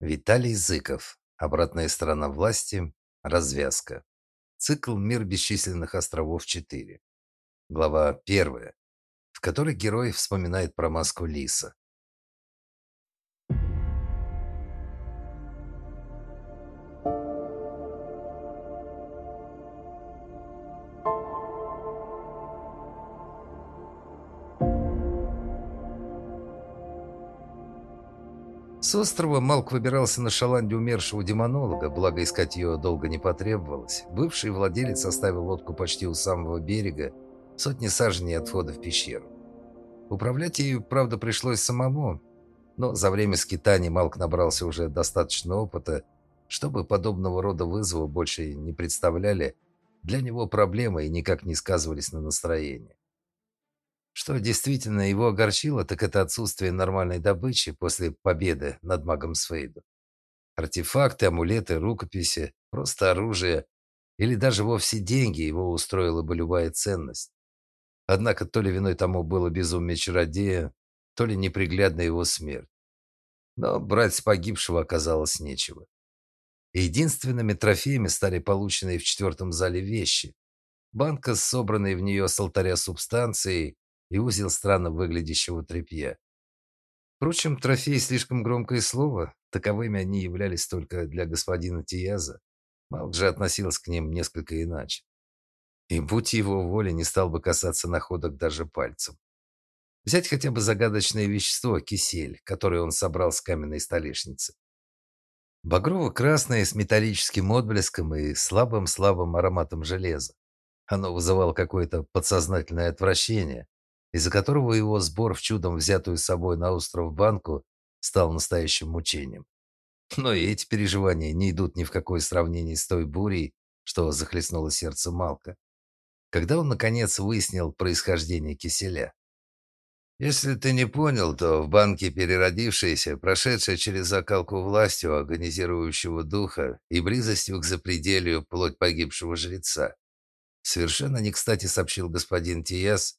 Виталий Зыков. Обратная сторона власти. Развязка. Цикл «Мир бесчисленных островов 4». Глава 1, в которой герой вспоминает про маску Лиса. С острова Малк выбирался на шаланде умершего демонолога, благо искать ее долго не потребовалось. Бывший владелец оставил лодку почти у самого берега, сотни саженей от входа в пещеру. Управлять ею, правда, пришлось самому, но за время скитаний Малк набрался уже достаточно опыта, чтобы подобного рода вызовы больше не представляли для него проблемы и никак не сказывались на настроении. Что действительно его огорчило, так это отсутствие нормальной добычи после победы над магом Свейдом. Артефакты, амулеты, рукописи, просто оружие или даже вовсе деньги его устроила бы любая ценность. Однако то ли виной тому было безумие чародея, то ли неприглядная его смерть. Но брать с погибшего оказалось нечего. Единственными трофеями стали полученные в четвертом зале вещи. Банка с собранной в нее с алтаря субстанцией и узел странно выглядящего тряпья. Впрочем, трофеи слишком громкое слово, таковыми они являлись только для господина Тияза. Малк же относился к ним несколько иначе. И будь его воля, не стал бы касаться находок даже пальцем. Взять хотя бы загадочное вещество кисель, которое он собрал с каменной столешницы. Багрово-красное с металлическим отблеском и слабым-слабым ароматом железа. Оно вызывало какое-то подсознательное отвращение, из-за которого его сбор в чудом взятую с собой на остров банку стал настоящим мучением. Но и эти переживания не идут ни в какое сравнение с той бурей, что захлестнуло сердце Малка, когда он наконец выяснил происхождение киселя. Если ты не понял, то в банке переродившаяся, прошедшая через закалку властью организирующего духа и близостью к запределью плоть погибшего жреца. Совершенно не кстати сообщил господин Тиас,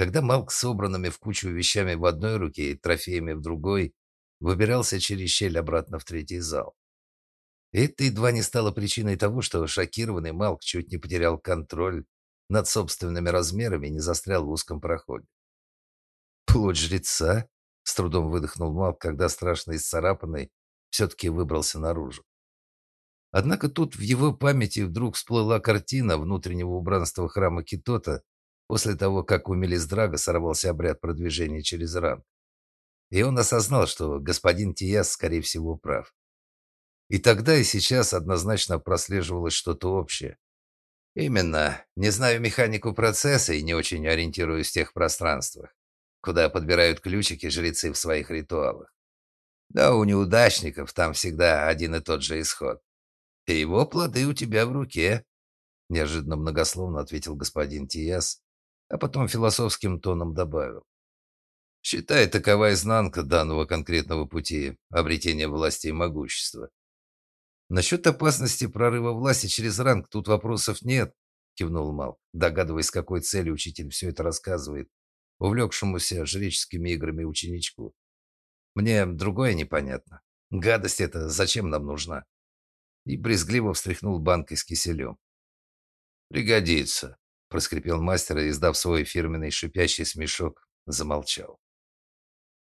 когда Малк собранными в кучу вещами в одной руке и трофеями в другой выбирался через щель обратно в третий зал. Это едва не стало причиной того, что шокированный Малк чуть не потерял контроль над собственными размерами и не застрял в узком проходе. «Плоть жреца?» — с трудом выдохнул Малк, когда страшно исцарапанный все-таки выбрался наружу. Однако тут в его памяти вдруг всплыла картина внутреннего убранства храма Китота после того, как у Мелиздрага сорвался обряд продвижения через ранг. И он осознал, что господин Тияс, скорее всего, прав. И тогда, и сейчас однозначно прослеживалось что-то общее. Именно. Не знаю механику процесса и не очень ориентируюсь в тех пространствах, куда подбирают ключики жрецы в своих ритуалах. Да, у неудачников там всегда один и тот же исход. И его плоды у тебя в руке, неожиданно многословно ответил господин Тияс, а потом философским тоном добавил. Считай, такова изнанка данного конкретного пути обретения власти и могущества. Насчет опасности прорыва власти через ранг тут вопросов нет, кивнул Мал, догадываясь, какой целью учитель все это рассказывает, увлекшемуся жреческими играми ученичку. Мне другое непонятно. Гадость эта зачем нам нужна? И брезгливо встряхнул банкой с киселем. Пригодится, проскрипел мастер и, издав свой фирменный шипящий смешок, замолчал.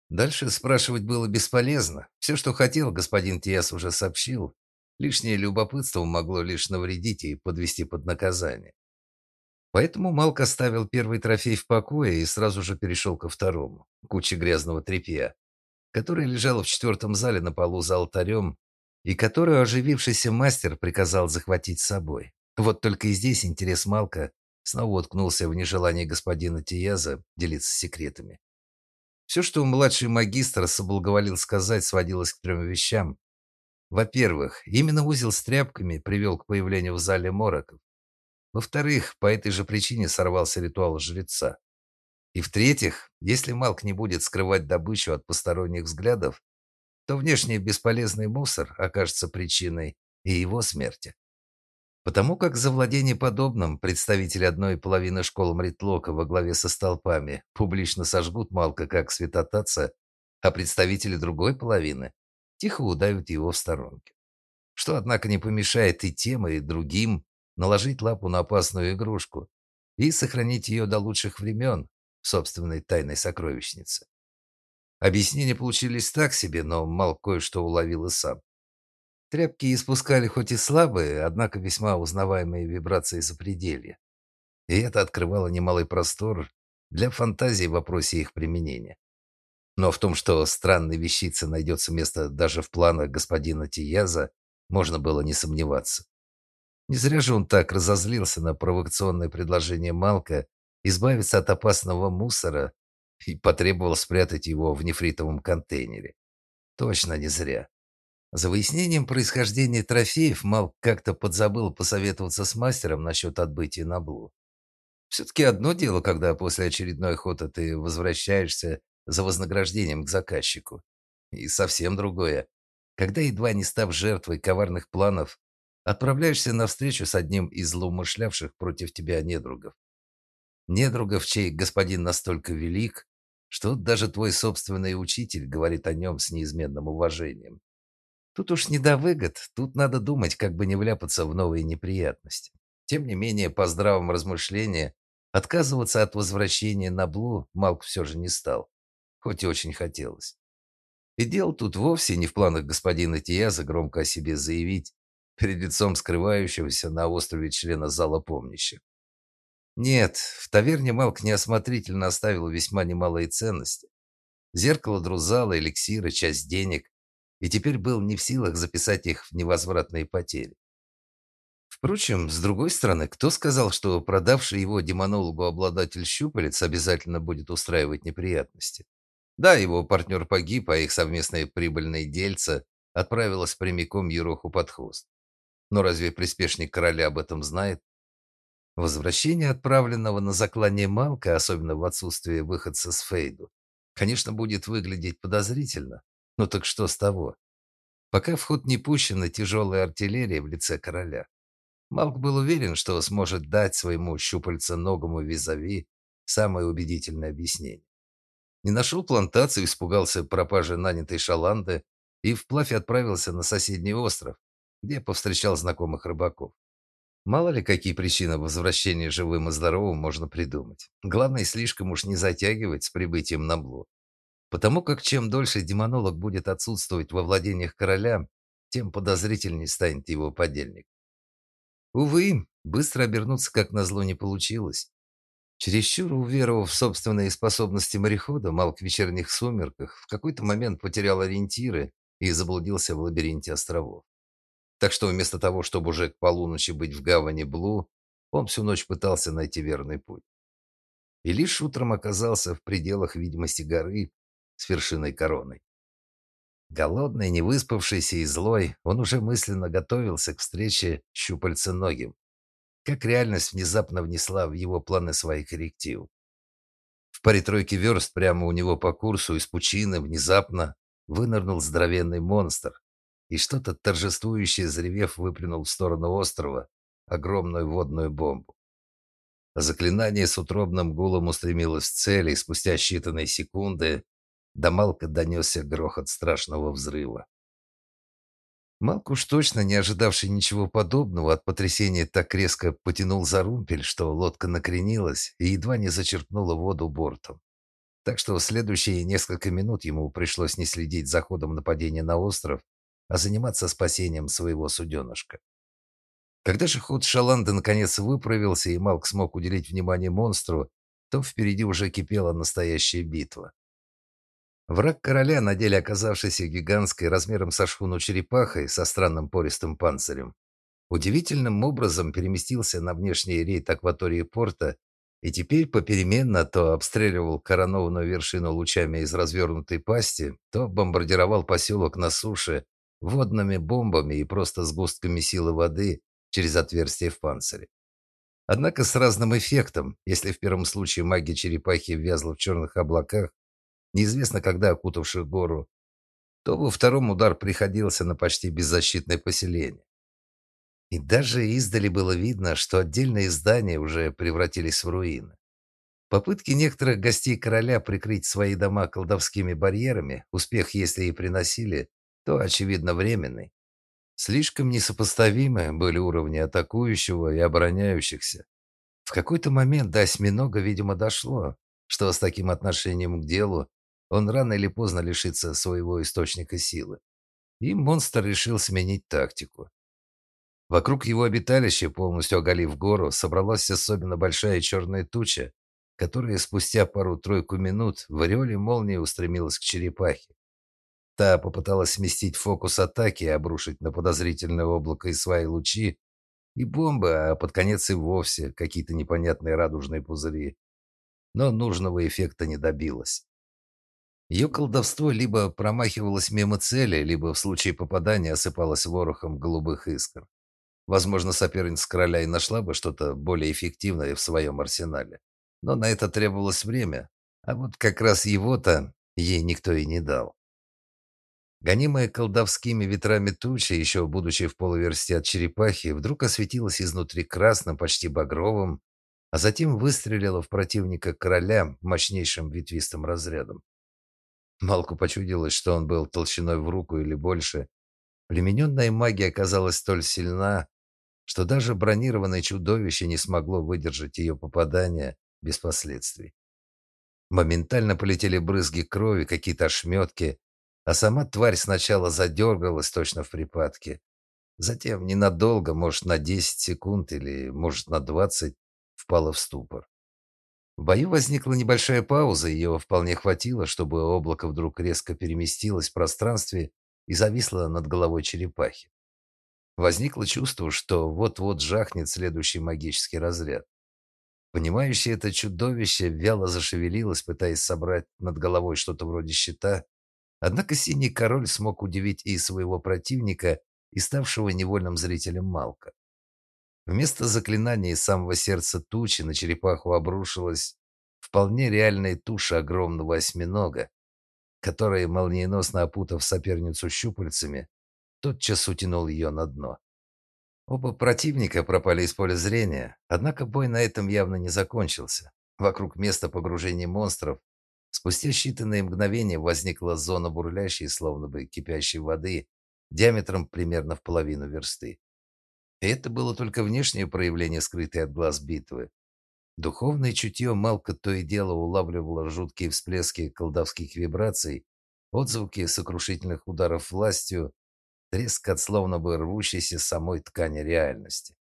Дальше спрашивать было бесполезно. Все, что хотел, господин Тиас уже сообщил. Лишнее любопытство могло лишь навредить и подвести под наказание. Поэтому Малк оставил первый трофей в покое и сразу же перешел ко второму, куче грязного тряпья, которая лежала в четвертом зале на полу за алтарем и которую оживившийся мастер приказал захватить с собой. Вот только и здесь интерес Малка снова уткнулся в нежелание господина Тияза делиться секретами. Все, что младший магистр соблаговолил сказать, сводилось к трем вещам. Во-первых, именно узел с тряпками привел к появлению в зале мороков. Во-вторых, по этой же причине сорвался ритуал жреца. И в-третьих, если Малк не будет скрывать добычу от посторонних взглядов, то внешний бесполезный мусор окажется причиной и его смерти. Потому как за владение подобным представители одной половины школы Мритлока во главе со столпами публично сожгут Малка как святотатца, а представители другой половины, тихо удавят его в сторонке. Что, однако, не помешает и тем, и другим наложить лапу на опасную игрушку и сохранить ее до лучших времен в собственной тайной сокровищнице. Объяснения получились так себе, но Мал кое-что уловил и сам. Тряпки испускали хоть и слабые, однако весьма узнаваемые вибрации запределья. И это открывало немалый простор для фантазии в вопросе их применения. Но в том, что странной вещице найдется место даже в планах господина Тияза, можно было не сомневаться. Не зря же он так разозлился на провокационное предложение Малка избавиться от опасного мусора и потребовал спрятать его в нефритовом контейнере. Точно не зря. За выяснением происхождения трофеев Малк как-то подзабыл посоветоваться с мастером насчет отбытия на Блу. Все-таки одно дело, когда после очередной охоты ты возвращаешься за вознаграждением к заказчику. И совсем другое, когда, едва не став жертвой коварных планов, отправляешься на встречу с одним из злоумышлявших против тебя недругов. Недругов, чей господин настолько велик, что даже твой собственный учитель говорит о нем с неизменным уважением. Тут уж не до выгод, тут надо думать, как бы не вляпаться в новые неприятности. Тем не менее, по здравом размышлении, отказываться от возвращения на Блу Малк все же не стал, хоть и очень хотелось. И дело тут вовсе не в планах господина Тияза громко о себе заявить перед лицом скрывающегося на острове члена зала помнящих. Нет, в таверне Малк неосмотрительно оставил весьма немалые ценности. Зеркало друзала, эликсиры, часть денег, и теперь был не в силах записать их в невозвратные потери. Впрочем, с другой стороны, кто сказал, что продавший его демонологу обладатель щупалец обязательно будет устраивать неприятности? Да, его партнер погиб, а их совместное прибыльное дельце отправилось прямиком Ероху под хвост. Но разве приспешник короля об этом знает? Возвращение отправленного на заклание Малка, особенно в отсутствие выходца с Фейду, конечно, будет выглядеть подозрительно. Но так что с того? Пока в ход не пущена тяжелая артиллерия в лице короля. Малк был уверен, что сможет дать своему щупальценогому визави самое убедительное объяснение. Не нашел плантацию, испугался пропажи нанятой шаланды и вплавь отправился на соседний остров, где повстречал знакомых рыбаков. Мало ли, какие причины возвращения живым и здоровым можно придумать. Главное, слишком уж не затягивать с прибытием на Блу. Потому как чем дольше демонолог будет отсутствовать во владениях короля, тем подозрительней станет его подельник. Увы, быстро обернуться как назло не получилось. Чересчур уверовав в собственные способности морехода, Малк в вечерних сумерках в какой-то момент потерял ориентиры и заблудился в лабиринте островов. Так что вместо того, чтобы уже к полуночи быть в гавани Блу, он всю ночь пытался найти верный путь. И лишь утром оказался в пределах видимости горы с вершиной короной. Голодный, невыспавшийся и злой, он уже мысленно готовился к встрече с щупальценогим. Как реальность внезапно внесла в его планы свои коррективы. В паре тройки верст прямо у него по курсу из пучины внезапно вынырнул здоровенный монстр, и что-то торжествующее, заревев, выплюнул в сторону острова огромную водную бомбу. Заклинание с утробным гулом устремилось в цель, и спустя считанные секунды до Малка донесся грохот страшного взрыва. Малк уж точно не ожидавший ничего подобного, от потрясения так резко потянул за румпель, что лодка накренилась и едва не зачерпнула воду бортом. Так что в следующие несколько минут ему пришлось не следить за ходом нападения на остров, а заниматься спасением своего суденышка. Когда же ход Шаланды наконец выправился и Малк смог уделить внимание монстру, то впереди уже кипела настоящая битва. Враг короля, на деле оказавшийся гигантской размером со шхуну черепахой со странным пористым панцирем, удивительным образом переместился на внешний рейд акватории порта и теперь попеременно то обстреливал коронованную вершину лучами из развернутой пасти, то бомбардировал поселок на суше водными бомбами и просто сгустками силы воды через отверстие в панцире. Однако с разным эффектом. Если в первом случае магия черепахи ввязла в черных облаках, неизвестно когда окутавших гору, то во втором удар приходился на почти беззащитное поселение. И даже издали было видно, что отдельные здания уже превратились в руины. Попытки некоторых гостей короля прикрыть свои дома колдовскими барьерами, успех если и приносили, то, очевидно, временный. Слишком несопоставимы были уровни атакующего и обороняющихся. В какой-то момент до осьминога, видимо, дошло, что с таким отношением к делу он рано или поздно лишится своего источника силы. И монстр решил сменить тактику. Вокруг его обиталища, полностью оголив гору, собралась особенно большая черная туча, которая спустя пару-тройку минут в ореоле молнии устремилась к черепахе. Та попыталась сместить фокус атаки и обрушить на подозрительное облако и свои лучи, и бомбы, а под конец и вовсе какие-то непонятные радужные пузыри. Но нужного эффекта не добилась. Ее колдовство либо промахивалось мимо цели, либо в случае попадания осыпалось ворохом голубых искр. Возможно, соперница короля и нашла бы что-то более эффективное в своем арсенале. Но на это требовалось время, а вот как раз его-то ей никто и не дал. Гонимая колдовскими ветрами туча, еще будучи в полуверсте от черепахи, вдруг осветилась изнутри красным, почти багровым, а затем выстрелила в противника короля мощнейшим ветвистым разрядом. Малку почудилось, что он был толщиной в руку или больше. Примененная магия оказалась столь сильна, что даже бронированное чудовище не смогло выдержать ее попадания без последствий. Моментально полетели брызги крови, какие-то ошметки, а сама тварь сначала задергалась точно в припадке. Затем ненадолго, может, на 10 секунд или, может, на 20, впала в ступор. В бою возникла небольшая пауза, ее вполне хватило, чтобы облако вдруг резко переместилось в пространстве и зависло над головой черепахи. Возникло чувство, что вот-вот жахнет следующий магический разряд. Понимающее это чудовище вяло зашевелилось, пытаясь собрать над головой что-то вроде щита, Однако синий король смог удивить и своего противника, и ставшего невольным зрителем Малка. Вместо заклинания из самого сердца тучи на черепаху обрушилась вполне реальная туша огромного осьминога, которая, молниеносно опутав соперницу щупальцами, тотчас утянул ее на дно. Оба противника пропали из поля зрения, однако бой на этом явно не закончился. Вокруг места погружения монстров Спустя считанные мгновения возникла зона бурлящей, словно бы кипящей воды, диаметром примерно в половину версты. Это было только внешнее проявление скрытой от глаз битвы. Духовное чутье Малка то и дело улавливало жуткие всплески колдовских вибраций, отзвуки сокрушительных ударов властью, треск от словно бы рвущейся самой ткани реальности.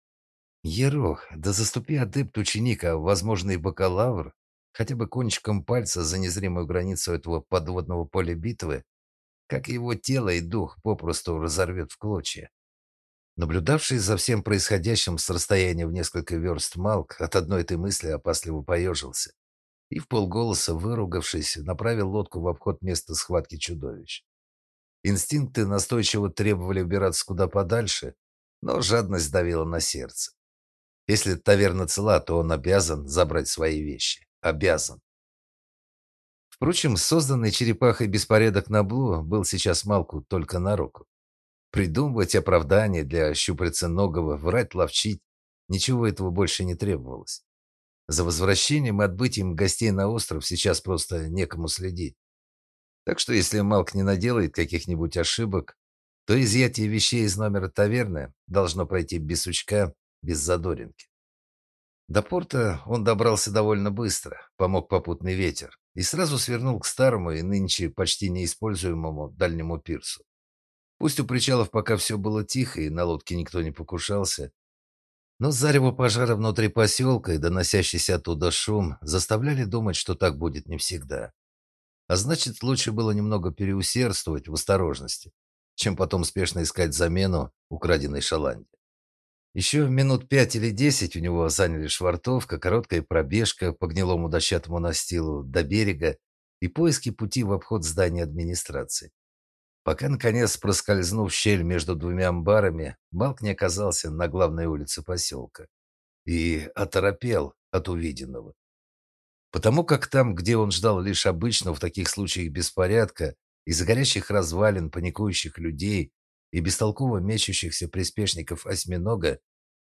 Ерох, да заступи адепт ученика, возможно и бакалавр, хотя бы кончиком пальца за незримую границу этого подводного поля битвы, как его тело и дух попросту разорвет в клочья. Наблюдавший за всем происходящим с расстояния в несколько верст Малк от одной этой мысли опасливо поежился и в полголоса выругавшись, направил лодку в обход места схватки чудовищ. Инстинкты настойчиво требовали убираться куда подальше, но жадность давила на сердце. Если таверна цела, то он обязан забрать свои вещи обязан. Впрочем, созданный черепахой беспорядок на Блу был сейчас Малку только на руку. Придумывать оправдания для щупальценогого, врать, ловчить, ничего этого больше не требовалось. За возвращением и отбытием гостей на остров сейчас просто некому следить. Так что если Малк не наделает каких-нибудь ошибок, то изъятие вещей из номера таверны должно пройти без сучка, без задоринки. До порта он добрался довольно быстро, помог попутный ветер, и сразу свернул к старому и нынче почти неиспользуемому дальнему пирсу. Пусть у причалов пока все было тихо и на лодке никто не покушался, но зарево пожара внутри поселка и доносящийся оттуда шум заставляли думать, что так будет не всегда. А значит, лучше было немного переусердствовать в осторожности, чем потом спешно искать замену украденной шаланде. Еще минут пять или десять у него заняли швартовка, короткая пробежка по гнилому дощатому настилу до берега и поиски пути в обход здания администрации. Пока, наконец, проскользнув щель между двумя амбарами, Балк не оказался на главной улице поселка. И оторопел от увиденного. Потому как там, где он ждал лишь обычного в таких случаях беспорядка, из-за горящих развалин, паникующих людей и бестолково мечущихся приспешников осьминога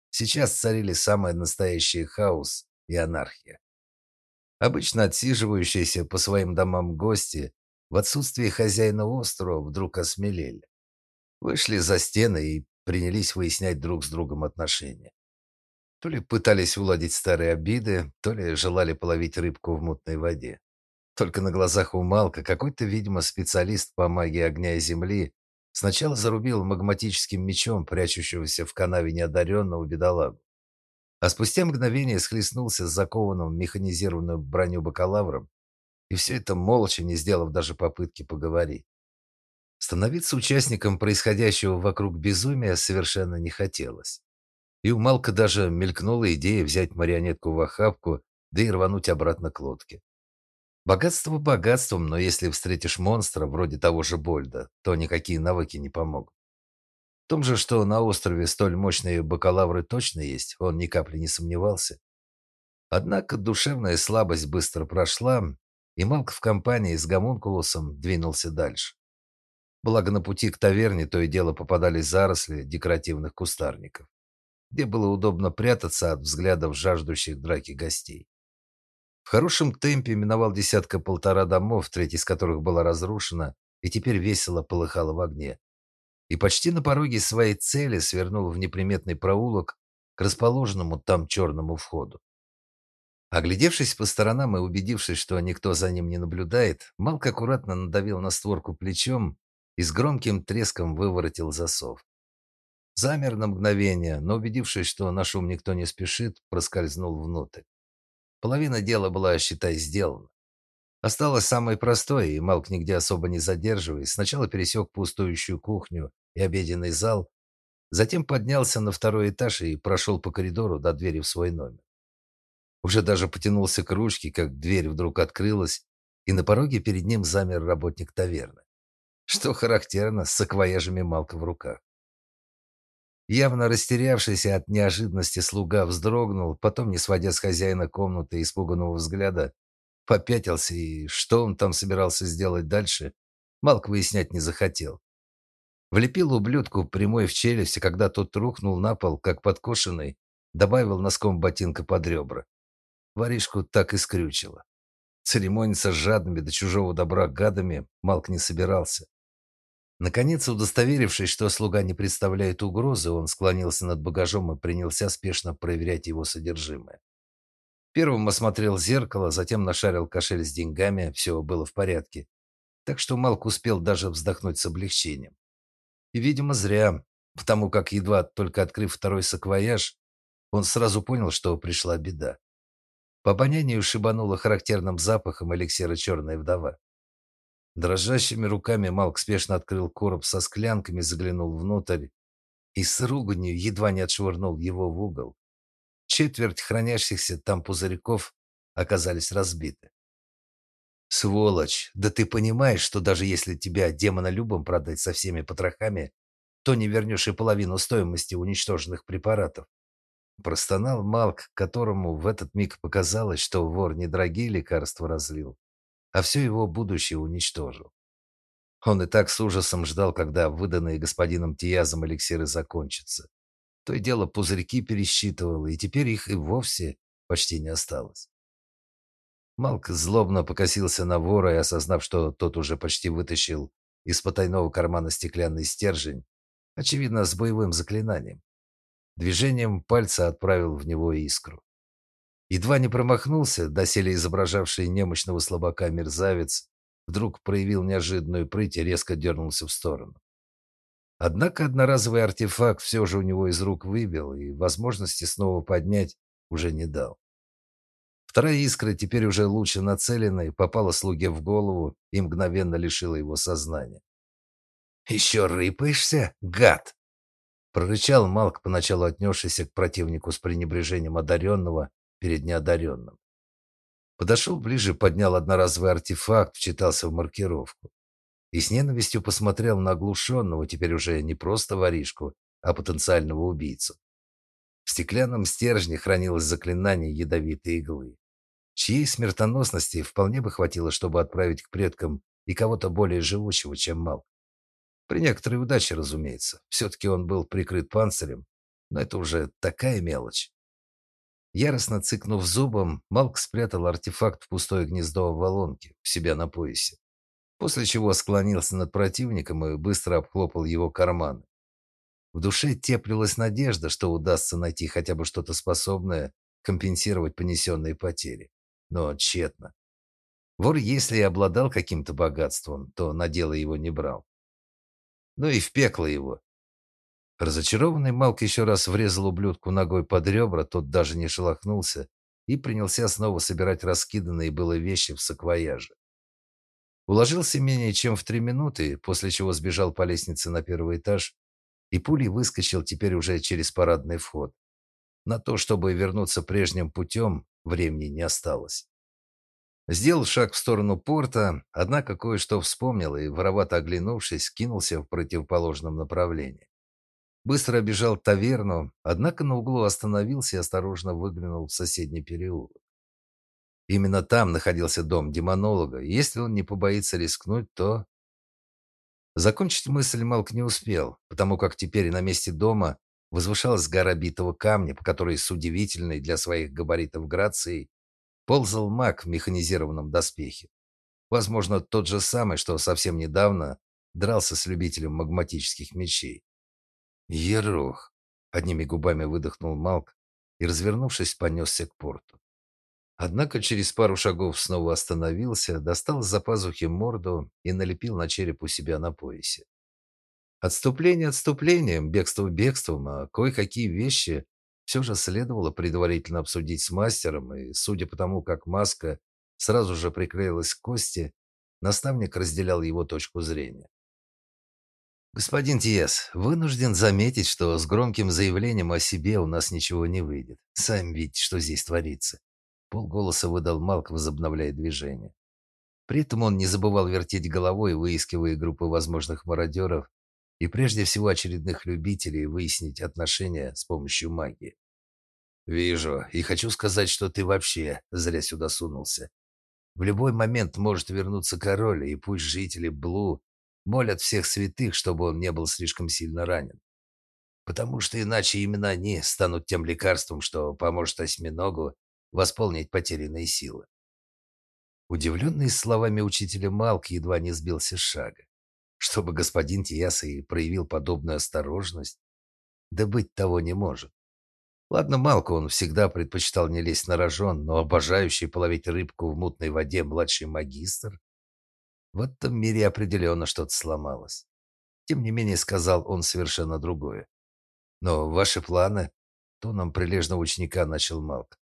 сейчас царили самый настоящий хаос и анархия. Обычно отсиживающиеся по своим домам гости в отсутствие хозяина острова вдруг осмелели. Вышли за стены и принялись выяснять друг с другом отношения. То ли пытались уладить старые обиды, то ли желали половить рыбку в мутной воде. Только на глазах у Малка какой-то, видимо, специалист по магии огня и земли сначала зарубил магматическим мечом прячущегося в канаве неодаренного бедолагу. А спустя мгновение схлестнулся с закованным в механизированную броню бакалавром, и все это молча, не сделав даже попытки поговорить. Становиться участником происходящего вокруг безумия совершенно не хотелось. И у Малка даже мелькнула идея взять марионетку в охапку, да и рвануть обратно к лодке. Богатство богатством, но если встретишь монстра вроде того же Больда, то никакие навыки не помогут. В том же, что на острове столь мощные бакалавры точно есть, он ни капли не сомневался. Однако душевная слабость быстро прошла, и Малк в компании с гомункулусом двинулся дальше. Благо на пути к таверне то и дело попадались заросли декоративных кустарников, где было удобно прятаться от взглядов жаждущих драки гостей. В хорошем темпе миновал десятка-полтора домов, треть из которых была разрушена и теперь весело полыхала в огне. И почти на пороге своей цели свернул в неприметный проулок к расположенному там черному входу. Оглядевшись по сторонам и убедившись, что никто за ним не наблюдает, Малк аккуратно надавил на створку плечом и с громким треском выворотил засов. Замер на мгновение, но убедившись, что на шум никто не спешит, проскользнул внутрь. Половина дела была, считай, сделана. Осталось самое простое, и Малк, нигде особо не задерживаясь, сначала пересек пустующую кухню и обеденный зал, затем поднялся на второй этаж и прошел по коридору до двери в свой номер. Уже даже потянулся к ручке, как дверь вдруг открылась, и на пороге перед ним замер работник таверны. Что характерно, с саквояжами Малка в руках. Явно растерявшийся от неожиданности слуга вздрогнул, потом, не сводя с хозяина комнаты испуганного взгляда, попятился, и что он там собирался сделать дальше, Малк выяснять не захотел. Влепил ублюдку прямой в челюсть, когда тот рухнул на пол, как подкошенный, добавил носком ботинка под ребра. Воришку так и скрючило. Церемониться с жадными до чужого добра гадами Малк не собирался. Наконец, удостоверившись, что слуга не представляет угрозы, он склонился над багажом и принялся спешно проверять его содержимое. Первым осмотрел зеркало, затем нашарил кошель с деньгами, все было в порядке. Так что Малк успел даже вздохнуть с облегчением. И, видимо, зря, потому как, едва только открыв второй саквояж, он сразу понял, что пришла беда. По обонянию шибануло характерным запахом эликсира «Черная вдова». Дрожащими руками Малк спешно открыл короб со склянками, заглянул внутрь и с руганью едва не отшвырнул его в угол. Четверть хранящихся там пузырьков оказались разбиты. «Сволочь! Да ты понимаешь, что даже если тебя демонолюбом продать со всеми потрохами, то не вернешь и половину стоимости уничтоженных препаратов?» Простонал Малк, которому в этот миг показалось, что вор недорогие лекарства разлил, а все его будущее уничтожил. Он и так с ужасом ждал, когда выданные господином Тиязом эликсиры закончатся. То и дело пузырьки пересчитывал, и теперь их и вовсе почти не осталось. Малк злобно покосился на вора и, осознав, что тот уже почти вытащил из потайного кармана стеклянный стержень, очевидно, с боевым заклинанием, движением пальца отправил в него искру. Едва не промахнулся, доселе изображавший немощного слабака мерзавец, вдруг проявил неожиданную прыть и резко дернулся в сторону. Однако одноразовый артефакт все же у него из рук выбил и возможности снова поднять уже не дал. Вторая искра, теперь уже лучше нацеленная, попала слуге в голову и мгновенно лишила его сознания. «Еще рыпаешься, гад!» Прорычал Малк, поначалу отнесшийся к противнику с пренебрежением одаренного перед неодаренным. Подошел ближе, поднял одноразовый артефакт, вчитался в маркировку и с ненавистью посмотрел на оглушенного, теперь уже не просто воришку, а потенциального убийцу. В стеклянном стержне хранилось заклинание ядовитой иглы, чьей смертоносности вполне бы хватило, чтобы отправить к предкам и кого-то более живучего, чем Малк. При некоторой удаче, разумеется. Все-таки он был прикрыт панцирем, но это уже такая мелочь. Яростно цыкнув зубом, Малк спрятал артефакт в пустое гнездо в волонке, в себя на поясе. после чего склонился над противником и быстро обхлопал его карманы. В душе теплилась надежда, что удастся найти хотя бы что-то способное компенсировать понесенные потери. Но тщетно. Вор, если и обладал каким-то богатством, то на дело его не брал. Ну и в пекло его. Разочарованный Малк еще раз врезал ублюдку ногой под ребра, тот даже не шелохнулся и принялся снова собирать раскиданные было вещи в саквояже. Уложился менее чем в три минуты, после чего сбежал по лестнице на первый этаж и пулей выскочил теперь уже через парадный вход. На то, чтобы вернуться прежним путем, времени не осталось. Сделал шаг в сторону порта, однако кое-что вспомнил и, воровато оглянувшись, кинулся в противоположном направлении. Быстро обежал таверну, однако на углу остановился и осторожно выглянул в соседний переулок. Именно там находился дом демонолога, и если он не побоится рискнуть, то... Закончить мысль Малк не успел, потому как теперь на месте дома возвышалась гора битого камня, по которой с удивительной для своих габаритов грацией ползал маг в механизированном доспехе. Возможно, тот же самый, что совсем недавно дрался с любителем магматических мечей. Ерох! Одними губами выдохнул Малк и, развернувшись, понесся к порту. Однако через пару шагов снова остановился, достал из-за пазухи морду и налепил на череп у себя на поясе. Отступление отступлением, бегство бегством, а кое-какие вещи все же следовало предварительно обсудить с мастером, и, судя по тому, как маска сразу же приклеилась к кости, наставник разделял его точку зрения. «Господин Тиес, вынужден заметить, что с громким заявлением о себе у нас ничего не выйдет. Сами видите, что здесь творится». Полголоса выдал Малк, возобновляя движение. При этом он не забывал вертеть головой, выискивая группы возможных мародеров, и прежде всего очередных любителей выяснить отношения с помощью магии. «Вижу, и хочу сказать, что ты вообще зря сюда сунулся. В любой момент может вернуться король, и пусть жители Блу молят всех святых, чтобы он не был слишком сильно ранен. Потому что иначе именно они станут тем лекарством, что поможет осьминогу восполнить потерянные силы». Удивленный словами учителя Малк едва не сбился с шага чтобы господин Тиаса проявил подобную осторожность? Да быть того не может. Ладно, Малку он всегда предпочитал не лезть на рожон, но обожающий половить рыбку в мутной воде младший магистр? В этом мире определенно что-то сломалось. Тем не менее, сказал он совершенно другое. Но ваши планы... Тоном прилежного ученика начал Малк.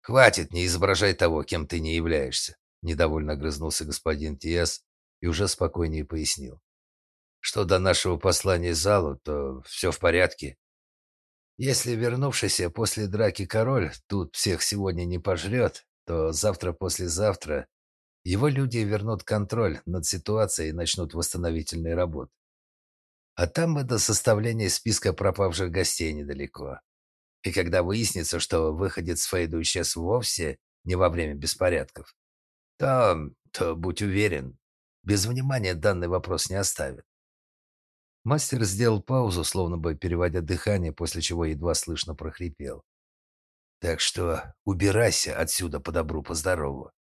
«Хватит, не изображай того, кем ты не являешься», недовольно огрызнулся господин Тиас, и уже спокойнее пояснил. Что до нашего послания залу, то все в порядке. Если вернувшийся после драки король тут всех сегодня не пожрет, то завтра-послезавтра его люди вернут контроль над ситуацией и начнут восстановительные работы. А там и до составления списка пропавших гостей недалеко. И когда выяснится, что выходец Фейду исчез вовсе не во время беспорядков, то, то будь уверен, без внимания данный вопрос не оставит. Мастер сделал паузу, словно бы переводя дыхание, после чего едва слышно прохрипел. Так что убирайся отсюда по добру, по здорову.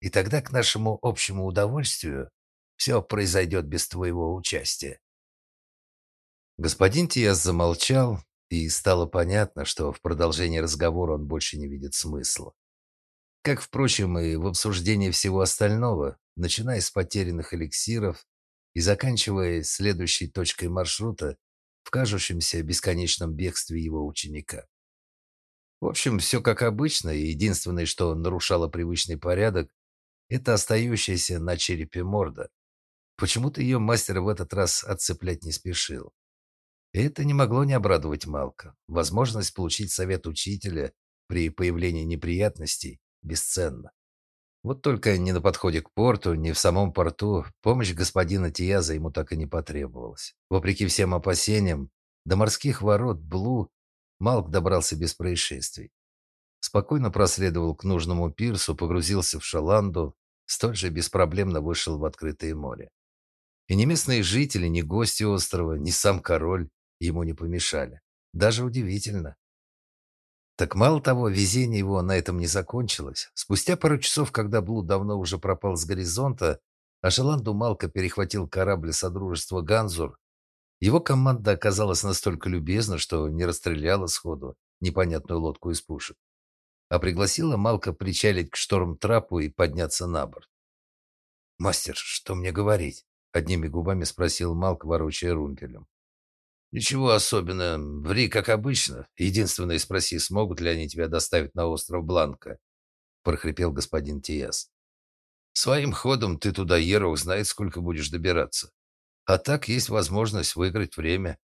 И тогда к нашему общему удовольствию все произойдет без твоего участия. Господин Тиас замолчал, и стало понятно, что в продолжении разговора он больше не видит смысла. Как, впрочем, и в обсуждении всего остального, начиная с потерянных эликсиров и заканчивая следующей точкой маршрута в кажущемся бесконечном бегстве его ученика. В общем, все как обычно, и единственное, что нарушало привычный порядок, это остающаяся на черепе морда. Почему-то ее мастер в этот раз отцеплять не спешил. И это не могло не обрадовать Малка. Возможность получить совет учителя при появлении неприятностей бесценно. Вот только ни на подходе к порту, ни в самом порту помощь господина Тияза ему так и не потребовалась. Вопреки всем опасениям, до морских ворот Блу Малк добрался без происшествий. Спокойно проследовал к нужному пирсу, погрузился в шаланду, столь же беспроблемно вышел в открытое море. И ни местные жители, ни гости острова, ни сам король ему не помешали. Даже удивительно. Так мало того, везение его на этом не закончилось. Спустя пару часов, когда Блуд давно уже пропал с горизонта, а Желанду Малка перехватил корабль Содружества «Ганзур», его команда оказалась настолько любезна, что не расстреляла сходу непонятную лодку из пушек, а пригласила Малка причалить к шторм-трапу и подняться на борт. «Мастер, что мне говорить?» — одними губами спросил Малк, ворочая румпелем. «Ничего особенного. Ври, как обычно. Единственное, спроси, смогут ли они тебя доставить на остров Бланка», — прохрипел господин Тиас. «Своим ходом ты туда, Ерох, знает, сколько будешь добираться. А так есть возможность выиграть время».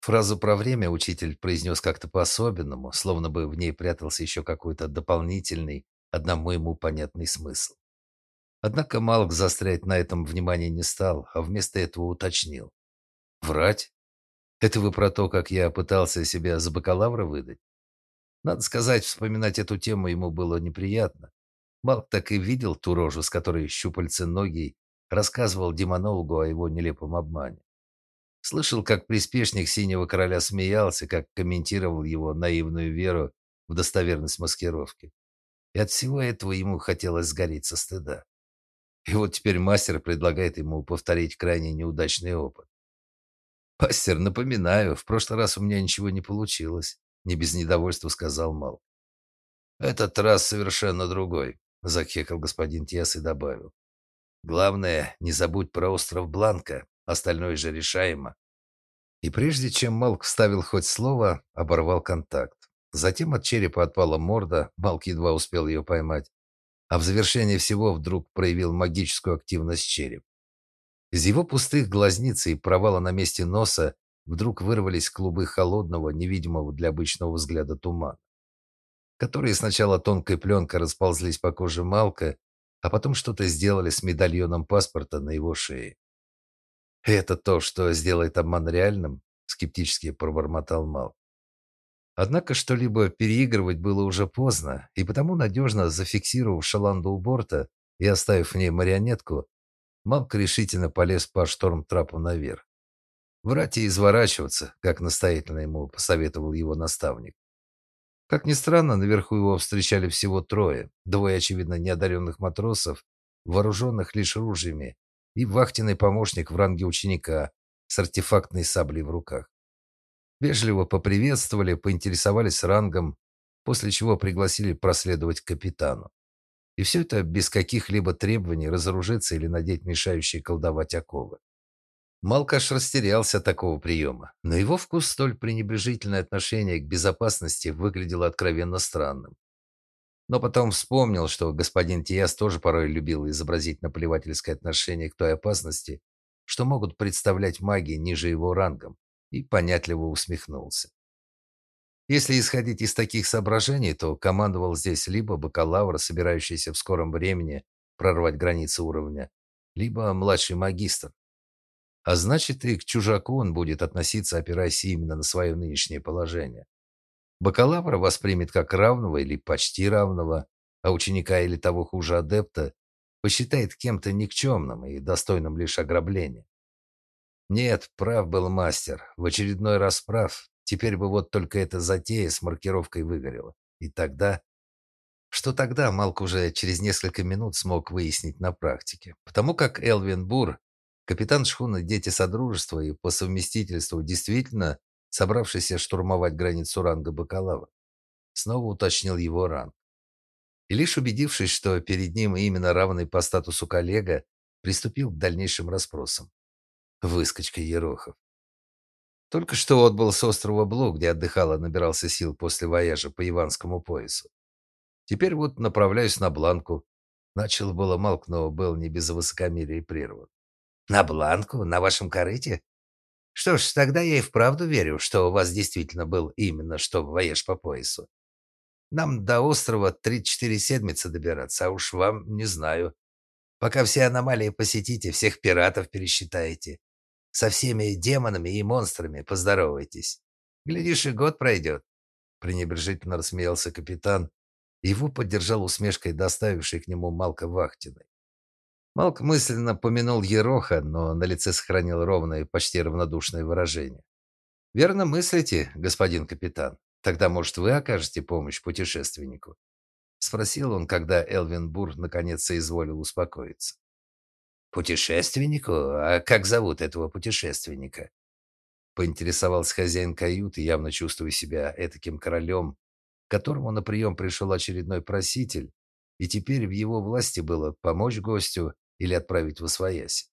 Фразу про время учитель произнес как-то по-особенному, словно бы в ней прятался еще какой-то дополнительный, одному ему понятный смысл. Однако Малк застрять на этом внимание не стал, а вместо этого уточнил. «Врать? Это вы про то, как я пытался себя за бакалавра выдать?» Надо сказать, вспоминать эту тему ему было неприятно. Малк так и видел ту рожу, с которой щупальцы ноги рассказывал демонологу о его нелепом обмане. Слышал, как приспешник Синего Короля смеялся, как комментировал его наивную веру в достоверность маскировки. И от всего этого ему хотелось сгореть со стыда. И вот теперь мастер предлагает ему повторить крайне неудачный опыт. «Мастер, напоминаю, в прошлый раз у меня ничего не получилось», — не без недовольства сказал Мал. «Этот раз совершенно другой», — захекал господин Тес и добавил. «Главное, не забудь про остров Бланка, остальное же решаемо». И прежде чем Малк вставил хоть слово, оборвал контакт. Затем от черепа отпала морда, Малк едва успел ее поймать, а в завершении всего вдруг проявил магическую активность череп. Из его пустых глазниц и провала на месте носа вдруг вырвались клубы холодного, невидимого для обычного взгляда тумана, которые сначала тонкой пленкой расползлись по коже Малка, а потом что-то сделали с медальоном паспорта на его шее. «Это то, что сделает обман реальным?» — скептически пробормотал Мал. Однако что-либо переигрывать было уже поздно, и потому, надежно зафиксировав шаланду у борта и оставив в ней марионетку, Малк решительно полез по шторм-трапу наверх. Врать и изворачиваться, как настоятельно ему посоветовал его наставник. Как ни странно, наверху его встречали всего трое, двое, очевидно, неодаренных матросов, вооруженных лишь ружьями, и вахтенный помощник в ранге ученика с артефактной саблей в руках. Вежливо поприветствовали, поинтересовались рангом, после чего пригласили проследовать к капитану. И все это без каких-либо требований разоружиться или надеть мешающие колдовать оковы. Малкаш растерялся от такого приема. На его вкус столь пренебрежительное отношение к безопасности выглядело откровенно странным. Но потом вспомнил, что господин Тиас тоже порой любил изобразить наплевательское отношение к той опасности, что могут представлять маги ниже его рангом и понятливо усмехнулся. Если исходить из таких соображений, то командовал здесь либо бакалавр, собирающийся в скором времени прорвать границы уровня, либо младший магистр. А значит, и к чужаку он будет относиться, опираясь именно на свое нынешнее положение. Бакалавра воспримет как равного или почти равного, а ученика или того хуже адепта посчитает кем-то никчемным и достойным лишь ограбления. Нет, прав был мастер. В очередной раз прав. Теперь бы вот только эта затея с маркировкой выгорела. И тогда... Что тогда, Малк уже через несколько минут смог выяснить на практике. Потому как Элвин Бур, капитан шхуны «Дети Содружества» и по совместительству действительно собравшийся штурмовать границу ранга бакалавра, снова уточнил его ранг. И лишь убедившись, что перед ним именно равный по статусу коллега, приступил к дальнейшим расспросам. Выскочка Ерохов. Только что отбыл с острова Блу, где отдыхал и набирался сил после вояжа по Иванскому поясу. Теперь вот направляюсь на Бланку. Начал было Малк, но был не без высокомерия прерван. На Бланку? На вашем корыте? Что ж, тогда я и вправду верю, что у вас действительно был именно что вояж по поясу. Нам до острова три-четыре седмицы добираться, а уж вам не знаю. Пока все аномалии посетите, всех пиратов пересчитаете. Со всеми демонами и монстрами поздоровайтесь. Глядишь, и год пройдет. Пренебрежительно рассмеялся капитан. Его поддержал усмешкой доставивший к нему Малка Вахтиной. Малк мысленно помянул Ероха, но на лице сохранил ровное почти равнодушное выражение. «Верно мыслите, господин капитан. Тогда, может, вы окажете помощь путешественнику?» Спросил он, когда Элвин Бур наконец соизволил успокоиться. Путешественнику? А как зовут этого путешественника? Поинтересовался хозяин каюты, явно чувствуя себя этаким королем, к которому на прием пришел очередной проситель, и теперь в его власти было помочь гостю или отправить в освоясь.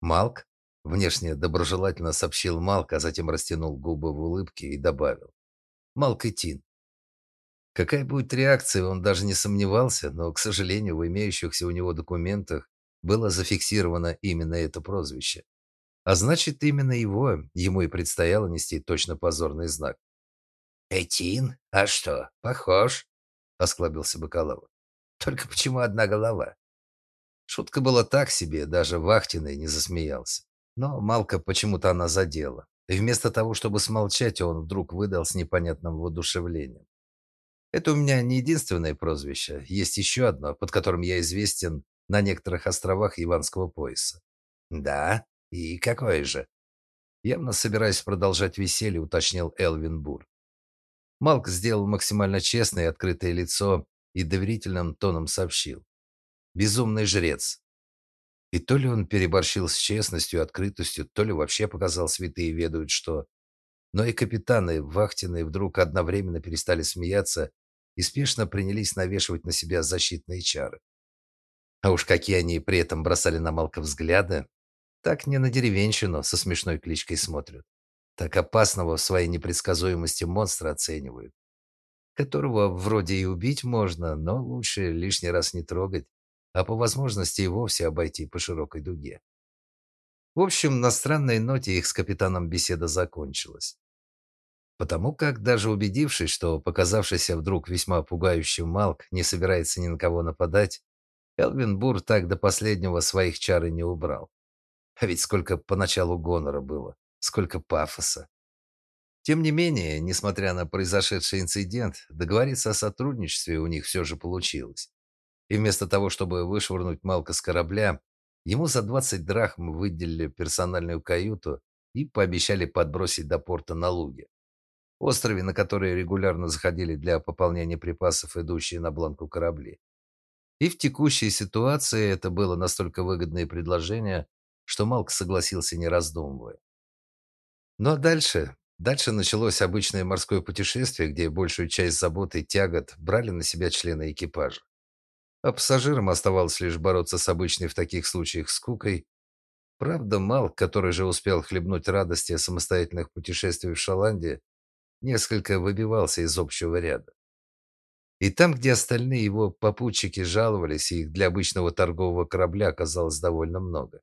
«Малк?» – внешне доброжелательно сообщил Малк, а затем растянул губы в улыбке и добавил. «Малк и Тин». Какая будет реакция, он даже не сомневался, но, к сожалению, в имеющихся у него документах было зафиксировано именно это прозвище. А значит, именно его ему и предстояло нести точно позорный знак. «Этин? А что, похож?» – осклабился Бакалава. «Только почему одна голова?» Шутка была так себе, даже Вахтиной не засмеялся. Но Малка почему-то она задела. И вместо того, чтобы смолчать, он вдруг выдал с непонятным воодушевлением. Это у меня не единственное прозвище. Есть еще одно, под которым я известен на некоторых островах Иванского пояса. Да? И какое же? Явно собираясь продолжать веселье, уточнил Элвин Бур. Малк сделал максимально честное и открытое лицо и доверительным тоном сообщил. «Безумный жрец». И то ли он переборщил с честностью и открытостью, то ли вообще показал святые ведают что. Но и капитаны вахтенные вдруг одновременно перестали смеяться и спешно принялись навешивать на себя защитные чары. А уж какие они при этом бросали на Малка взгляды, так не на деревенщину со смешной кличкой смотрят, так опасного в своей непредсказуемости монстра оценивают, которого вроде и убить можно, но лучше лишний раз не трогать, а по возможности и вовсе обойти по широкой дуге. В общем, на странной ноте их с капитаном беседа закончилась. Потому как, даже убедившись, что показавшийся вдруг весьма пугающим Малк не собирается ни на кого нападать, Элвин Бур так до последнего своих чар и не убрал. А ведь сколько поначалу гонора было, сколько пафоса. Тем не менее, несмотря на произошедший инцидент, договориться о сотрудничестве у них все же получилось. И вместо того, чтобы вышвырнуть Малка с корабля, ему за 20 драхм выделили персональную каюту и пообещали подбросить до порта на Луге острове, на который регулярно заходили для пополнения припасов идущие на бланку корабли. И в текущей ситуации это было настолько выгодное предложение, что Малк согласился не раздумывая. Ну а дальше? Дальше началось обычное морское путешествие, где большую часть забот и тягот брали на себя члены экипажа. А пассажирам оставалось лишь бороться с обычной в таких случаях скукой. Правда, Малк, который же успел хлебнуть радости самостоятельных путешествий в Шотландии, несколько выбивался из общего ряда. И там, где остальные его попутчики жаловались, их для обычного торгового корабля оказалось довольно много.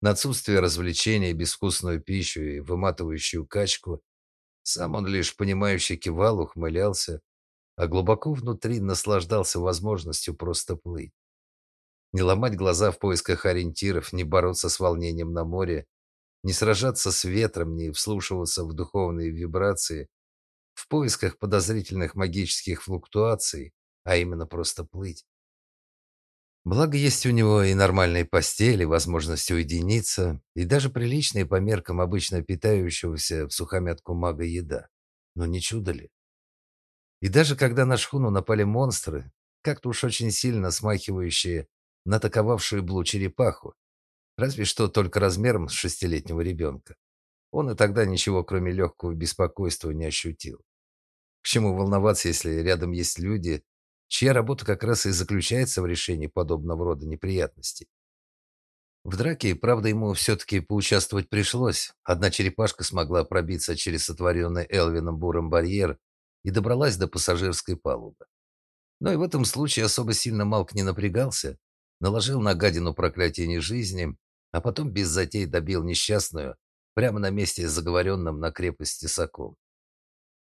На отсутствие развлечений, безвкусную пищу и выматывающую качку, сам он лишь понимающе кивал, ухмылялся, а глубоко внутри наслаждался возможностью просто плыть. Не ломать глаза в поисках ориентиров, не бороться с волнением на море, не сражаться с ветром, не вслушиваться в духовные вибрации, в поисках подозрительных магических флуктуаций, а именно просто плыть. Благо есть у него и нормальные постели, возможность уединиться, и даже приличная по меркам обычно питающегося в сухомятку мага еда. Но не чудо ли? И даже когда на шхуну напали монстры, как-то уж очень сильно смахивающие на атаковавшую Блу черепаху, разве что только размером с шестилетнего ребенка, он и тогда ничего, кроме легкого беспокойства, не ощутил. К чему волноваться, если рядом есть люди, чья работа как раз и заключается в решении подобного рода неприятностей? В драке, правда, ему все-таки поучаствовать пришлось. Одна черепашка смогла пробиться через сотворенный Элвином буром барьер и добралась до пассажирской палубы. Но и в этом случае особо сильно Малк не напрягался, наложил на гадину проклятие нежизни, а потом без затей добил несчастную прямо на месте заговоренном на крепости соком.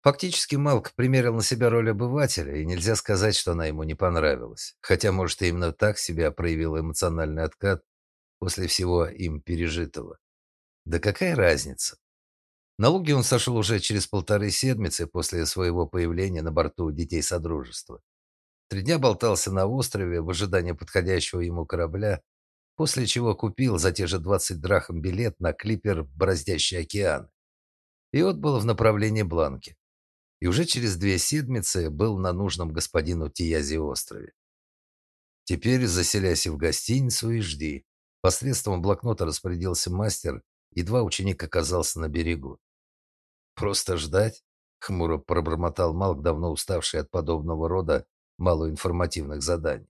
Фактически Малк примерил на себя роль обывателя, и нельзя сказать, что она ему не понравилась. Хотя, может, именно так себя проявил эмоциональный откат после всего им пережитого. Да какая разница? На луге он сошел уже через полторы седмицы после своего появления на борту детей Содружества. Три дня болтался на острове в ожидании подходящего ему корабля, после чего купил за те же 20 драхм билет на клипер «Бороздящий океан» и отбыл в направлении Бланки и уже через две седмицы был на нужном господину Тиязи острове. Теперь заселяйся в гостиницу и жди, Посредством блокнота распорядился мастер, едва ученик оказался на берегу. «Просто ждать?» — хмуро пробормотал Малк, давно уставший от подобного рода малоинформативных заданий.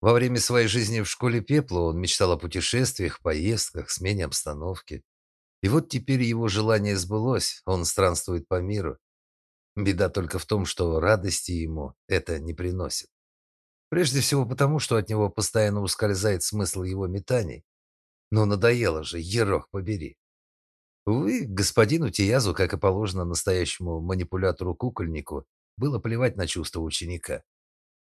Во время своей жизни в школе пепла он мечтал о путешествиях, поездках, смене обстановки. И вот теперь его желание сбылось, он странствует по миру. Беда только в том, что радости ему это не приносит. Прежде всего потому, что от него постоянно ускользает смысл его метаний. Но надоело же, ерох побери. Увы, господину Тиязу, как и положено настоящему манипулятору-кукольнику, было плевать на чувства ученика.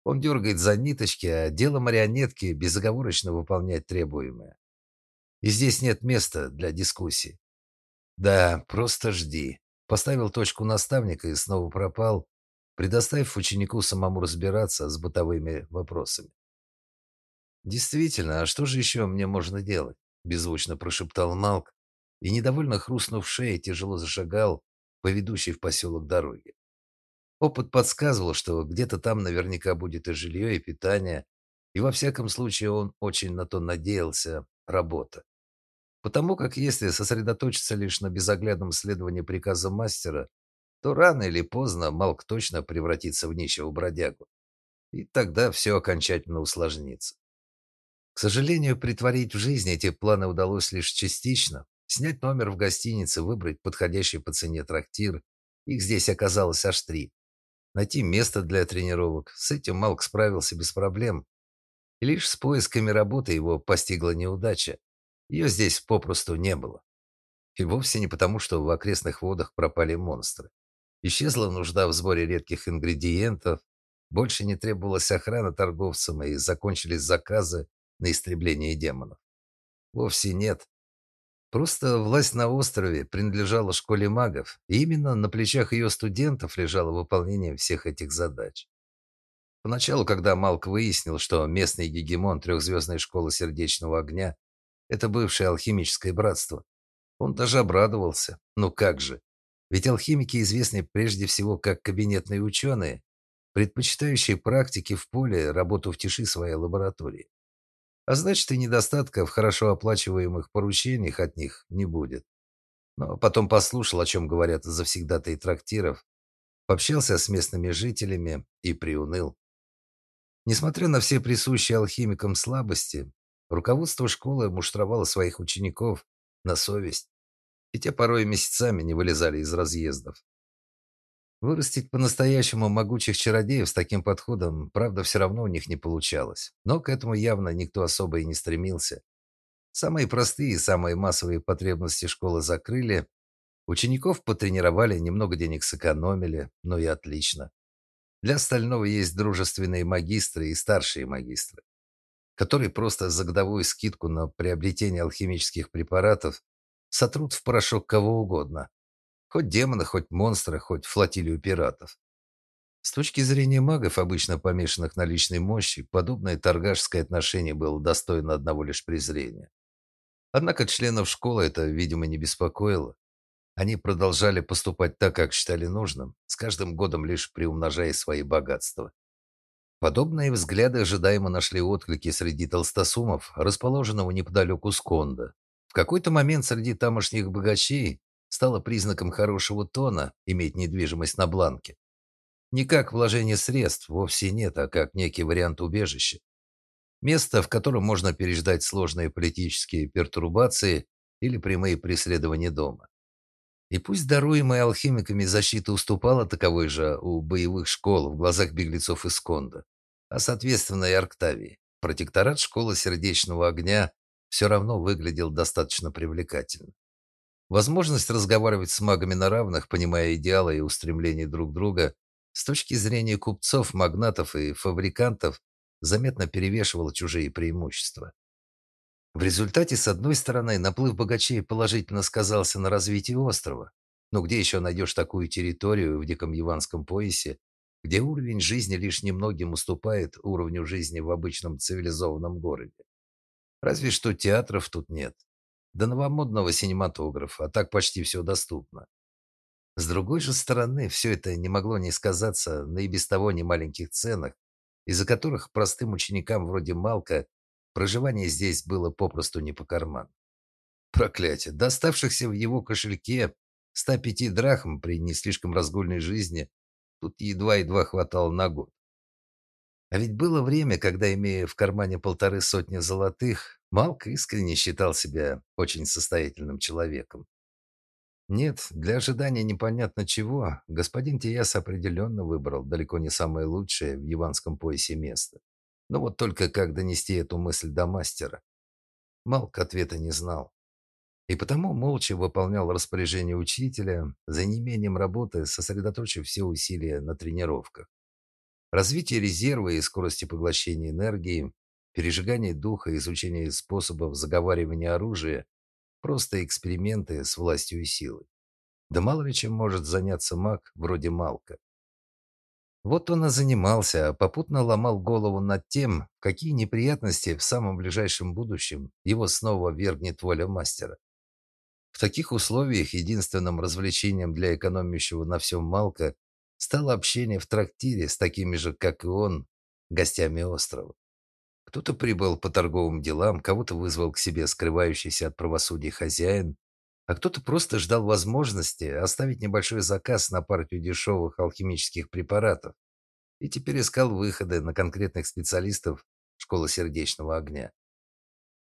Он дергает за ниточки, а дело марионетки безоговорочно выполнять требуемое. И здесь нет места для дискуссий. Да, просто жди. Поставил точку наставника и снова пропал, предоставив ученику самому разбираться с бытовыми вопросами. Действительно, а что же еще мне можно делать? беззвучно прошептал Малк, и, недовольно хрустнув шеей, тяжело зашагал по ведущей в поселок дороге. Опыт подсказывал, что где-то там наверняка будет и жилье, и питание, и во всяком случае он очень на то надеялся работа. Потому как если сосредоточиться лишь на безоглядном следовании приказа мастера, то рано или поздно Малк точно превратится в нищего бродягу. И тогда все окончательно усложнится. К сожалению, притворить в жизнь эти планы удалось лишь частично. Снять номер в гостинице, выбрать подходящий по цене трактир. Их здесь оказалось аж три. Найти место для тренировок. С этим Малк справился без проблем. И лишь с поисками работы его постигла неудача. Ее здесь попросту не было. И вовсе не потому, что в окрестных водах пропали монстры. Исчезла нужда в сборе редких ингредиентов, больше не требовалась охрана торговцам и закончились заказы на истребление демонов. Вовсе нет. Просто власть на острове принадлежала школе магов, и именно на плечах ее студентов лежало выполнение всех этих задач. Поначалу, когда Малк выяснил, что местный гегемон трехзвездной школы сердечного огня – это бывшее алхимическое братство, он даже обрадовался. Ну как же? Ведь алхимики известны прежде всего как кабинетные ученые, предпочитающие практики в поле, работу в тиши своей лаборатории. А значит, и недостатка в хорошо оплачиваемых поручениях от них не будет. Но потом послушал, о чем говорят завсегдатые трактиров, пообщался с местными жителями и приуныл. Несмотря на все присущие алхимикам слабости, руководство школы муштровало своих учеников на совесть, и те порой месяцами не вылезали из разъездов. Вырастить по-настоящему могучих чародеев с таким подходом, правда, все равно у них не получалось. Но к этому явно никто особо и не стремился. Самые простые и самые массовые потребности школы закрыли, учеников потренировали, немного денег сэкономили, но и отлично. Для остального есть дружественные магистры и старшие магистры, которые просто за годовую скидку на приобретение алхимических препаратов сотрут в порошок кого угодно, Хоть демона, хоть монстра, хоть флотилию пиратов. С точки зрения магов, обычно помешанных на личной мощи, подобное торгашское отношение было достойно одного лишь презрения. Однако членов школы это, видимо, не беспокоило. Они продолжали поступать так, как считали нужным, с каждым годом лишь приумножая свои богатства. Подобные взгляды ожидаемо нашли отклики среди толстосумов, расположенного неподалеку Сконда. В какой-то момент среди тамошних богачей стало признаком хорошего тона иметь недвижимость на бланке. Не как вложение средств, вовсе нет, а как некий вариант убежища. Место, в котором можно переждать сложные политические пертурбации или прямые преследования дома. И пусть даруемая алхимиками защита уступала таковой же у боевых школ в глазах беглецов из Конда, а соответственно и Арктавии, протекторат школы сердечного огня все равно выглядел достаточно привлекательно. Возможность разговаривать с магами на равных, понимая идеалы и устремления друг друга, с точки зрения купцов, магнатов и фабрикантов, заметно перевешивала чужие преимущества. В результате, с одной стороны, наплыв богачей положительно сказался на развитии острова. Но где еще найдешь такую территорию в диком Яванском поясе, где уровень жизни лишь немногим уступает уровню жизни в обычном цивилизованном городе? Разве что театров тут нет до новомодного синематографа, а так почти все доступно. С другой же стороны, все это не могло не сказаться на и без того немаленьких ценах, из-за которых простым ученикам вроде Малка проживание здесь было попросту не по карману. Проклятие, доставшихся в его кошельке 105 драхм при не слишком разгульной жизни тут едва-едва хватало на год. А ведь было время, когда, имея в кармане полторы сотни золотых, Малк искренне считал себя очень состоятельным человеком. Нет, для ожидания непонятно чего, господин Тияс определенно выбрал далеко не самое лучшее в Яванском поясе место. Но вот только как донести эту мысль до мастера? Малк ответа не знал. И потому молча выполнял распоряжение учителя, за неимением работы сосредоточив все усилия на тренировках. Развитие резерва и скорости поглощения энергии, пережигание духа, изучение способов заговаривания оружия Просто эксперименты с властью и силой. Да мало ли чем может заняться маг вроде Малка. Вот он и занимался, а попутно ломал голову над тем, какие неприятности в самом ближайшем будущем его снова вергнет воля мастера. В таких условиях единственным развлечением для экономящего на всем Малка стало общение в трактире с такими же, как и он, гостями острова. Кто-то прибыл по торговым делам, кого-то вызвал к себе скрывающийся от правосудия хозяин, а кто-то просто ждал возможности оставить небольшой заказ на партию дешевых алхимических препаратов и теперь искал выходы на конкретных специалистов школы сердечного огня.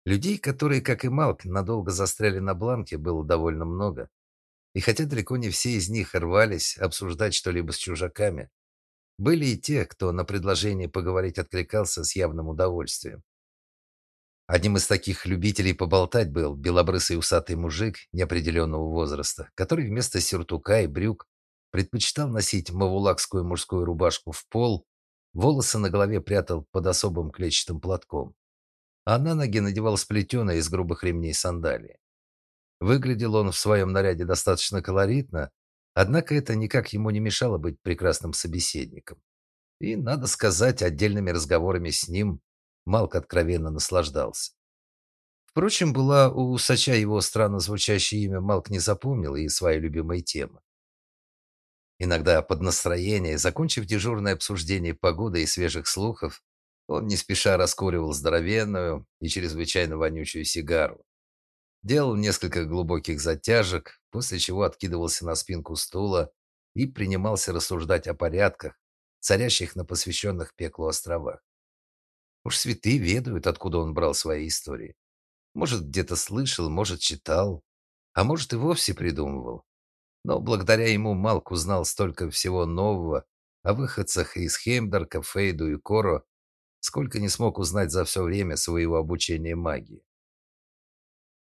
Людей, которые, как и Малк, надолго застряли на бланке, было довольно много. И хотя далеко не все из них рвались обсуждать что-либо с чужаками, были и те, кто на предложение поговорить откликался с явным удовольствием. Одним из таких любителей поболтать был белобрысый усатый мужик неопределенного возраста, который вместо сюртука и брюк предпочитал носить мавулакскую мужскую рубашку в пол, волосы на голове прятал под особым клетчатым платком, а на ноги надевал сплетенные из грубых ремней сандалии. Выглядел он в своем наряде достаточно колоритно, Однако это никак ему не мешало быть прекрасным собеседником. И, надо сказать, отдельными разговорами с ним Малк откровенно наслаждался. Впрочем, была у усача его странно звучащее имя Малк не запомнил и свои любимые темы. Иногда под настроение, закончив дежурное обсуждение погоды и свежих слухов, он не спеша раскуривал здоровенную и чрезвычайно вонючую сигару, делал несколько глубоких затяжек, после чего откидывался на спинку стула и принимался рассуждать о порядках, царящих на посвященных пеклу островах. Уж святые ведают, откуда он брал свои истории. Может, где-то слышал, может, читал, а может, и вовсе придумывал. Но благодаря ему Малк узнал столько всего нового о выходцах из Хеймдарка, Фейду и Коро, сколько не смог узнать за все время своего обучения магии.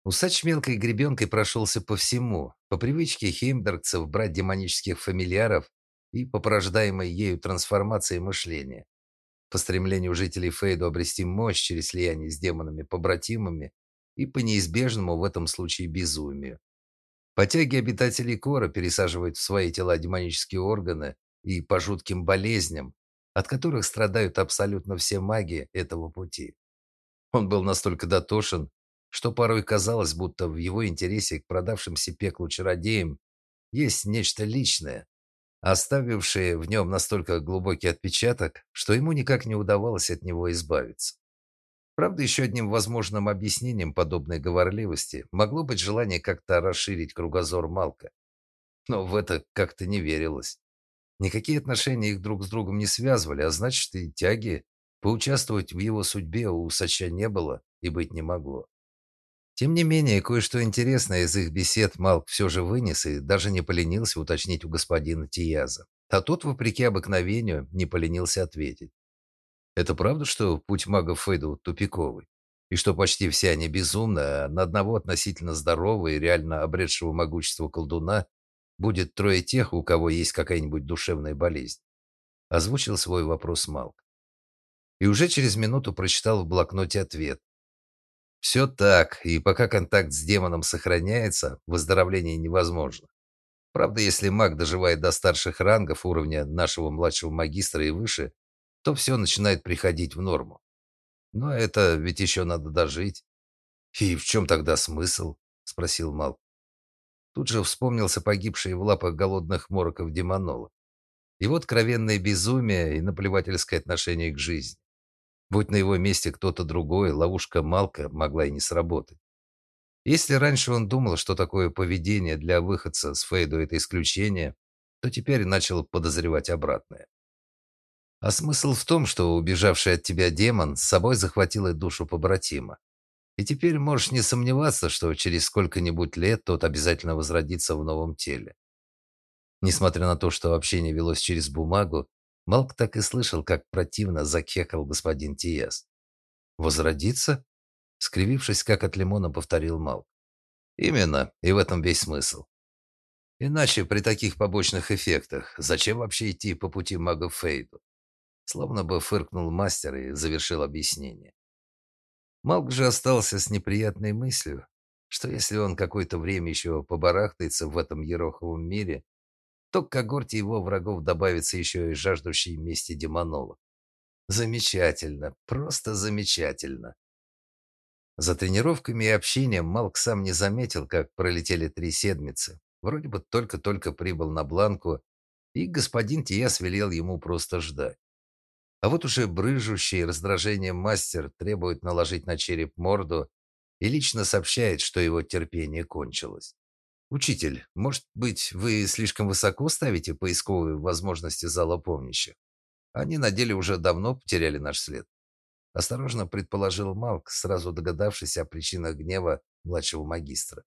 Усач мелкой гребенкой прошелся по всему, по привычке хеймдергцев брать демонических фамильяров и по порождаемой ею трансформации мышления, по стремлению жителей Фейду обрести мощь через слияние с демонами-побратимами и по неизбежному в этом случае безумию. По тяге обитателей Кора пересаживают в свои тела демонические органы и по жутким болезням, от которых страдают абсолютно все маги этого пути. Он был настолько дотошен, что порой казалось, будто в его интересе к продавшимся пеклу чародеям есть нечто личное, оставившее в нем настолько глубокий отпечаток, что ему никак не удавалось от него избавиться. Правда, еще одним возможным объяснением подобной говорливости могло быть желание как-то расширить кругозор Малка. Но в это как-то не верилось. Никакие отношения их друг с другом не связывали, а значит и тяги поучаствовать в его судьбе у Сача не было и быть не могло. Тем не менее, кое-что интересное из их бесед Малк все же вынес и даже не поленился уточнить у господина Тияза. А тот, вопреки обыкновению, не поленился ответить. Это правда, что путь магов Фейду тупиковый? И что почти все они безумны, а на одного относительно здорового и реально обретшего могущество колдуна будет трое тех, у кого есть какая-нибудь душевная болезнь? Озвучил свой вопрос Малк. И уже через минуту прочитал в блокноте ответ, все так, и пока контакт с демоном сохраняется, выздоровление невозможно. Правда, если маг доживает до старших рангов уровня нашего младшего магистра и выше, то все начинает приходить в норму. Но это ведь еще надо дожить. И в чем тогда смысл? спросил Мал. Тут же вспомнился погибший в лапах голодных мороков демонола. Его откровенное безумие и наплевательское отношение к жизни. Будь на его месте кто-то другой, ловушка Малка могла и не сработать. Если раньше он думал, что такое поведение для выходца с Фейду это исключение, то теперь начал подозревать обратное. А смысл в том, что убежавший от тебя демон с собой захватил и душу побратима. И теперь можешь не сомневаться, что через сколько-нибудь лет тот обязательно возродится в новом теле. Несмотря на то, что общение велось через бумагу, Малк так и слышал, как противно закекал господин Тиес. «Возродиться?» Скривившись, как от лимона, повторил Малк. «Именно, и в этом весь смысл. Иначе при таких побочных эффектах зачем вообще идти по пути мага Фейду?» Словно бы фыркнул мастер и завершил объяснение. Малк же остался с неприятной мыслью, что если он какое-то время еще побарахтается в этом ероховом мире, то к когорте его врагов добавится еще и жаждущий мести демонолог. Замечательно, просто замечательно. За тренировками и общением Малк сам не заметил, как пролетели три седмицы. Вроде бы только-только прибыл на Бланку, и господин Тиас велел ему просто ждать. А вот уже брыжущий раздражением мастер требует наложить на череп морду и лично сообщает, что его терпение кончилось. «Учитель, может быть, вы слишком высоко ставите поисковые возможности зала помнящих? Они на деле уже давно потеряли наш след». Осторожно предположил Малк, сразу догадавшись о причинах гнева младшего магистра.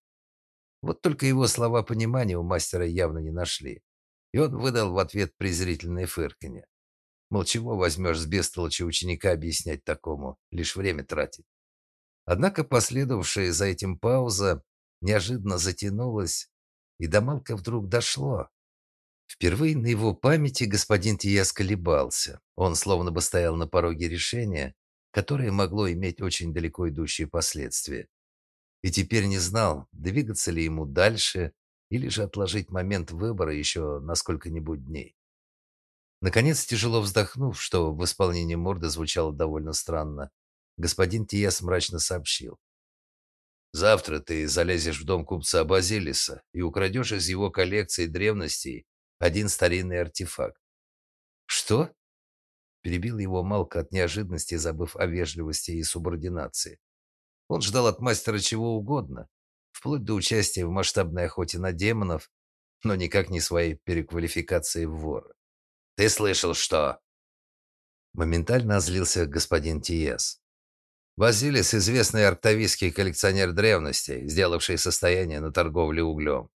Вот только его слова понимания у мастера явно не нашли, и он выдал в ответ презрительное фырканье. Мол, чего возьмешь с бестолочи ученика объяснять такому, лишь время тратить. Однако последовавшая за этим пауза неожиданно затянулось, и до Малка вдруг дошло. Впервые на его памяти господин Тияс колебался. Он словно бы стоял на пороге решения, которое могло иметь очень далеко идущие последствия. И теперь не знал, двигаться ли ему дальше или же отложить момент выбора еще на сколько-нибудь дней. Наконец, тяжело вздохнув, что в исполнении морды звучало довольно странно, господин Тияс мрачно сообщил. Завтра ты залезешь в дом купца Базилиса и украдешь из его коллекции древностей один старинный артефакт. Что? Перебил его Малка от неожиданности, забыв о вежливости и субординации. Он ждал от мастера чего угодно, вплоть до участия в масштабной охоте на демонов, но никак не своей переквалификации в вора. «Ты слышал, что?» Моментально озлился господин Тиес. Базилис – известный арктовийский коллекционер древностей, сделавший состояние на торговле углем.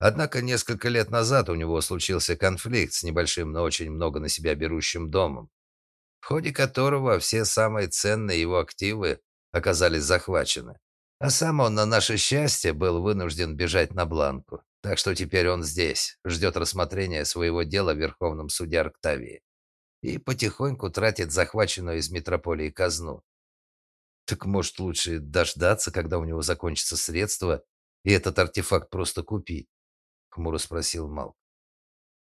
Однако несколько лет назад у него случился конфликт с небольшим, но очень много на себя берущим домом, в ходе которого все самые ценные его активы оказались захвачены. А сам он, на наше счастье, был вынужден бежать на Бланку. Так что теперь он здесь, ждет рассмотрения своего дела в Верховном суде Арктавии и потихоньку тратит захваченную из метрополии казну. Так может лучше дождаться, когда у него закончатся средства, и этот артефакт просто купить? Хмуро спросил Мал.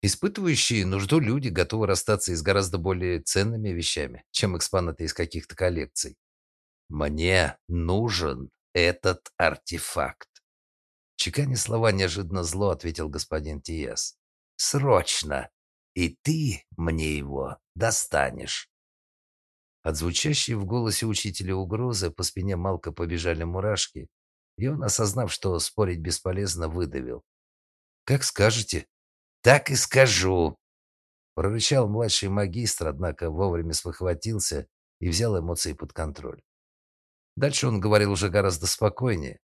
Испытывающие нужду люди готовы расстаться и с гораздо более ценными вещами, чем экспонаты из каких-то коллекций. Мне нужен этот артефакт. Чеканя слова неожиданно зло ответил господин Тиес. Срочно. И ты мне его достанешь. От звучащей в голосе учителя угрозы по спине Малка побежали мурашки, и он, осознав, что спорить бесполезно, выдавил. «Как скажете». «Так и скажу», — прорычал младший магистр, однако вовремя спохватился и взял эмоции под контроль. Дальше он говорил уже гораздо спокойнее.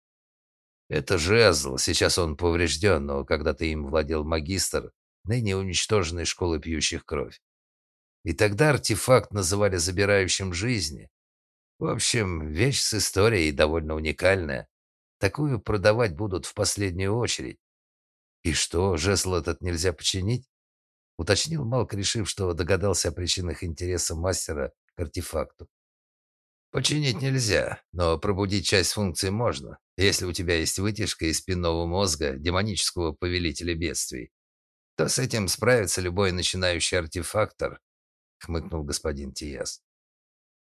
«Это жезл, сейчас он поврежден, но когда-то им владел магистр, ныне уничтоженной школы пьющих кровь. И тогда артефакт называли забирающим жизни. В общем, вещь с историей довольно уникальная. Такую продавать будут в последнюю очередь. И что, жезл этот нельзя починить? Уточнил Малк, решив, что догадался о причинах интереса мастера к артефакту. Починить нельзя, но пробудить часть функций можно, если у тебя есть вытяжка из спинного мозга демонического повелителя бедствий. То с этим справится любой начинающий артефактор, хмыкнул господин Тиес.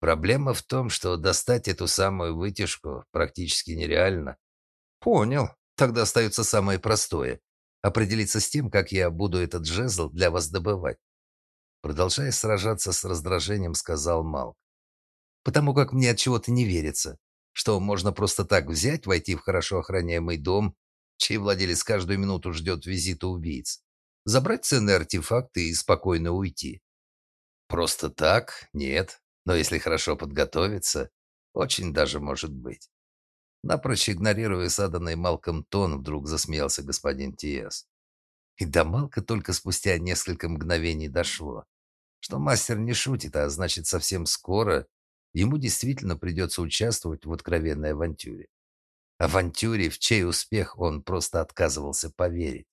Проблема в том, что достать эту самую вытяжку практически нереально. Понял. Тогда остается самое простое определиться с тем, как я буду этот жезл для вас добывать. Продолжая сражаться с раздражением, сказал Малк. потому как мне от чего-то не верится, что можно просто так взять, войти в хорошо охраняемый дом, чей владелец каждую минуту ждет визита убийц, забрать ценные артефакты и спокойно уйти. Просто так? Нет. Но если хорошо подготовиться, очень даже может быть. Напрочь игнорируя заданный Малком тон, вдруг засмеялся господин Тиес. И до Малка только спустя несколько мгновений дошло, что мастер не шутит, а значит, совсем скоро ему действительно придется участвовать в откровенной авантюре. Авантюре, в чей успех он просто отказывался поверить.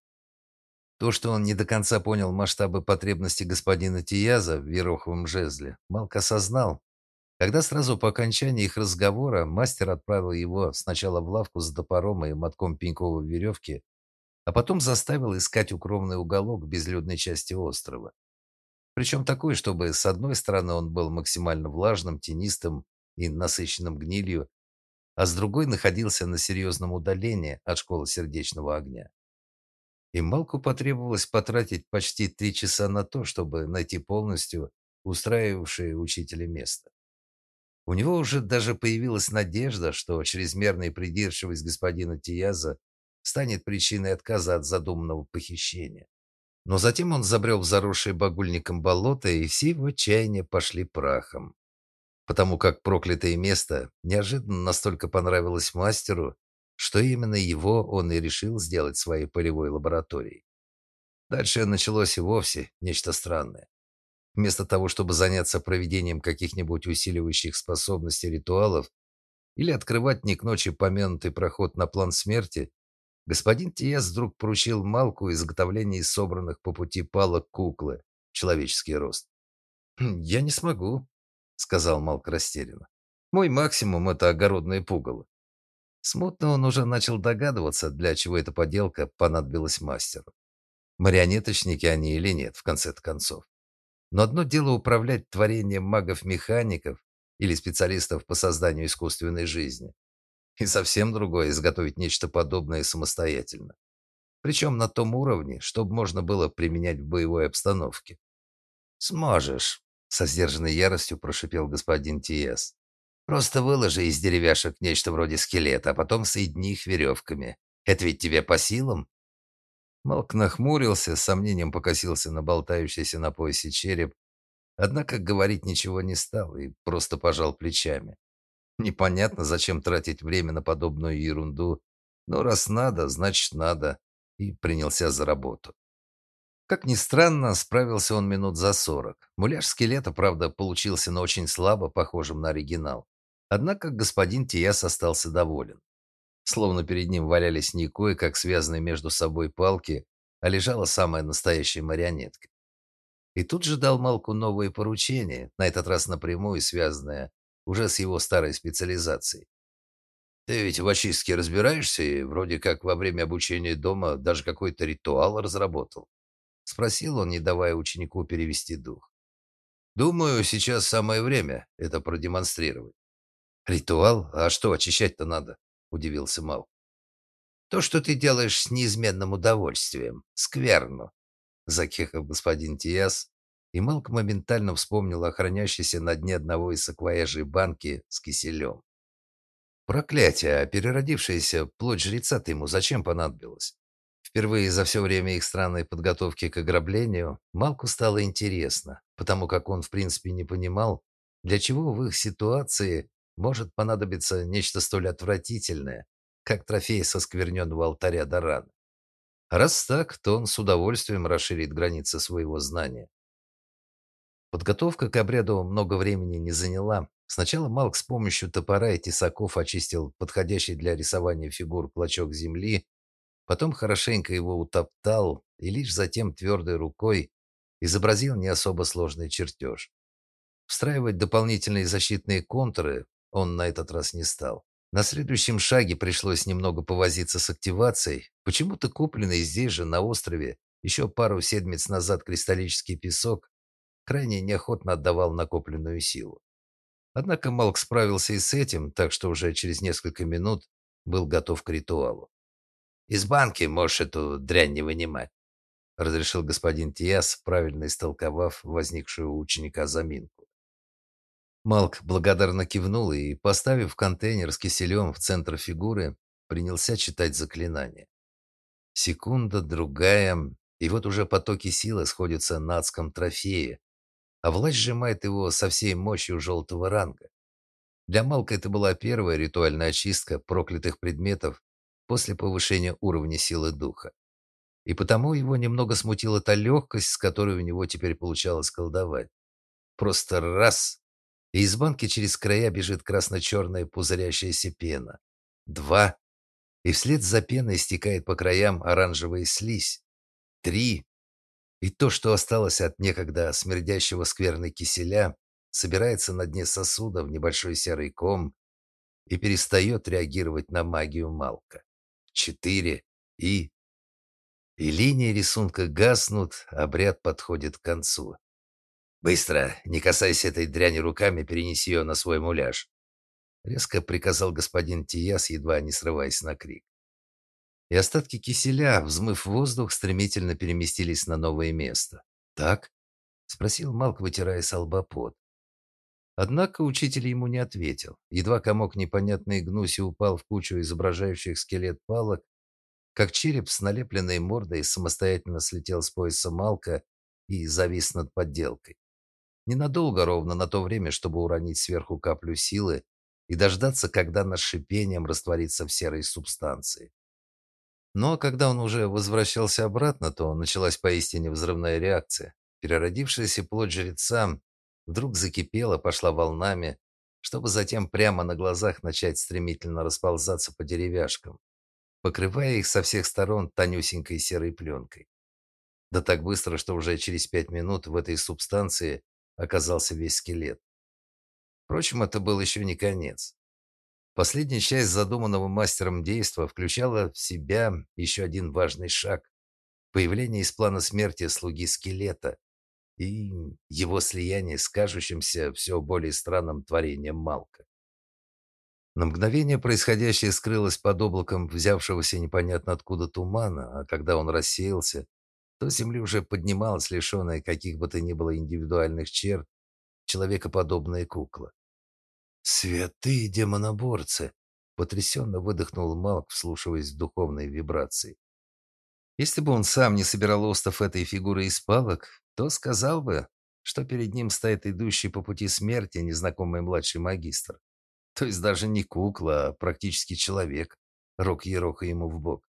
То, что он не до конца понял масштабы потребностей господина Тияза в вероховом жезле, Малк осознал, когда сразу по окончании их разговора мастер отправил его сначала в лавку с топором и мотком пеньковой веревки, а потом заставил искать укромный уголок в безлюдной части острова. Причем такой, чтобы с одной стороны он был максимально влажным, тенистым и насыщенным гнилью, а с другой находился на серьезном удалении от школы сердечного огня. И Малку потребовалось потратить почти три часа на то, чтобы найти полностью устраивавшее учителя место. У него уже даже появилась надежда, что чрезмерная придирчивость господина Тияза станет причиной отказа от задуманного похищения. Но затем он забрел в заросшее багульником болото, и все его чаяния пошли прахом. Потому как проклятое место неожиданно настолько понравилось мастеру, что именно его он и решил сделать своей полевой лабораторией. Дальше началось и вовсе нечто странное. Вместо того, чтобы заняться проведением каких-нибудь усиливающих способности ритуалов или открывать не к ночи помянутый проход на план смерти, Господин Тиес вдруг поручил Малку изготовление из собранных по пути палок куклы, человеческий рост. «Хм, «Я не смогу», — сказал Малк растерянно. «Мой максимум — это огородное пугало». Смутно он уже начал догадываться, для чего эта поделка понадобилась мастеру. Марионеточники они или нет, в конце концов. Но одно дело управлять творением магов-механиков или специалистов по созданию искусственной жизни, и совсем другое изготовить нечто подобное самостоятельно. Причем на том уровне, чтобы можно было применять в боевой обстановке. «Сможешь», — со сдержанной яростью прошипел господин Тиес. «Просто выложи из деревяшек нечто вроде скелета, а потом соедини их веревками. Это ведь тебе по силам?» Малк нахмурился, с сомнением покосился на болтающийся на поясе череп, однако говорить ничего не стал и просто пожал плечами. Непонятно, зачем тратить время на подобную ерунду, но раз надо, значит надо, и принялся за работу. Как ни странно, справился он минут за сорок. Муляж скелета, правда, получился, но очень слабо похожим на оригинал. Однако господин Тиас остался доволен. Словно перед ним валялись не кое-как связанные между собой палки, а лежала самая настоящая марионетка. И тут же дал Малку новые поручения, на этот раз напрямую связанное уже с его старой специализацией. Ты ведь в очистке разбираешься и вроде как во время обучения дома даже какой-то ритуал разработал. Спросил он, не давая ученику перевести дух. Думаю, сейчас самое время это продемонстрировать. Ритуал? А что очищать-то надо? Удивился Мал. То, что ты делаешь с неизменным удовольствием. Скверну. Закехал господин Тиас, и Малк моментально вспомнил о хранящейся на дне одного из саквояжей банки с киселем. Проклятие, а переродившаяся плоть жреца-то ему зачем понадобилось? Впервые за все время их странной подготовки к ограблению Малку стало интересно, потому как он в принципе не понимал, для чего в их ситуации может понадобиться нечто столь отвратительное, как трофей со скверненного алтаря Дарана. Раз так, то он с удовольствием расширит границы своего знания. Подготовка к обряду много времени не заняла. Сначала Малк с помощью топора и тесаков очистил подходящий для рисования фигур клочок земли, потом хорошенько его утоптал и лишь затем твердой рукой изобразил не особо сложный чертеж. Встраивать дополнительные защитные контуры он на этот раз не стал. На следующем шаге пришлось немного повозиться с активацией. Почему-то купленный здесь же, на острове, еще пару седмиц назад кристаллический песок крайне неохотно отдавал накопленную силу. Однако Малк справился и с этим, так что уже через несколько минут был готов к ритуалу. «Из банки можешь эту дрянь не вынимать», — разрешил господин Тиас, правильно истолковав возникшую у ученика заминку. Малк благодарно кивнул и, поставив контейнер с киселем в центр фигуры, принялся читать заклинание. Секунда, другая, и вот уже потоки силы сходятся на адском трофее, а власть сжимает его со всей мощью желтого ранга. Для Малка это была первая ритуальная очистка проклятых предметов после повышения уровня силы духа. И потому его немного смутила та легкость, с которой у него теперь получалось колдовать. Просто раз и из банки через края бежит красно-черная пузырящаяся пена. Два, и вслед за пеной стекает по краям оранжевая слизь. Три, и то, что осталось от некогда смердящего скверной киселя, собирается на дне сосуда в небольшой серый ком и перестает реагировать на магию Малка. Четыре, и... И линии рисунка гаснут, обряд подходит к концу. «Быстро, не касаясь этой дряни руками, перенеси ее на свой муляж», резко приказал господин Тияс, едва не срываясь на крик. И остатки киселя, взмыв воздух, стремительно переместились на новое место. «Так?» — спросил Малк, вытирая с лба пот. Однако учитель ему не ответил. Едва комок непонятной гнуси упал в кучу изображающих скелет палок, как череп с налепленной мордой самостоятельно слетел с пояса Малка и завис над подделкой. Ненадолго, ровно на то время, чтобы уронить сверху каплю силы и дождаться, когда над шипением растворится в серой субстанции. Но когда он уже возвращался обратно, то началась поистине взрывная реакция. Переродившаяся плоть жреца вдруг закипела, пошла волнами, чтобы затем прямо на глазах начать стремительно расползаться по деревяшкам, покрывая их со всех сторон тонюсенькой серой пленкой. Да так быстро, что уже через пять минут в этой субстанции оказался весь скелет. Впрочем, это был еще не конец. Последняя часть задуманного мастером действа включала в себя еще один важный шаг – появление из плана смерти слуги скелета и его слияние с кажущимся все более странным творением Малка. На мгновение происходящее скрылось под облаком взявшегося непонятно откуда тумана, а когда он рассеялся, то земли уже поднималась лишенная каких бы то ни было индивидуальных черт человекоподобная кукла. «Святые демоноборцы!» — потрясенно выдохнул Малк, вслушиваясь в духовные вибрации. Если бы он сам не собирал остов этой фигуры из палок, то сказал бы, что перед ним стоит идущий по пути смерти незнакомый младший магистр. То есть даже не кукла, а практически человек. Рок ероха ему в бок.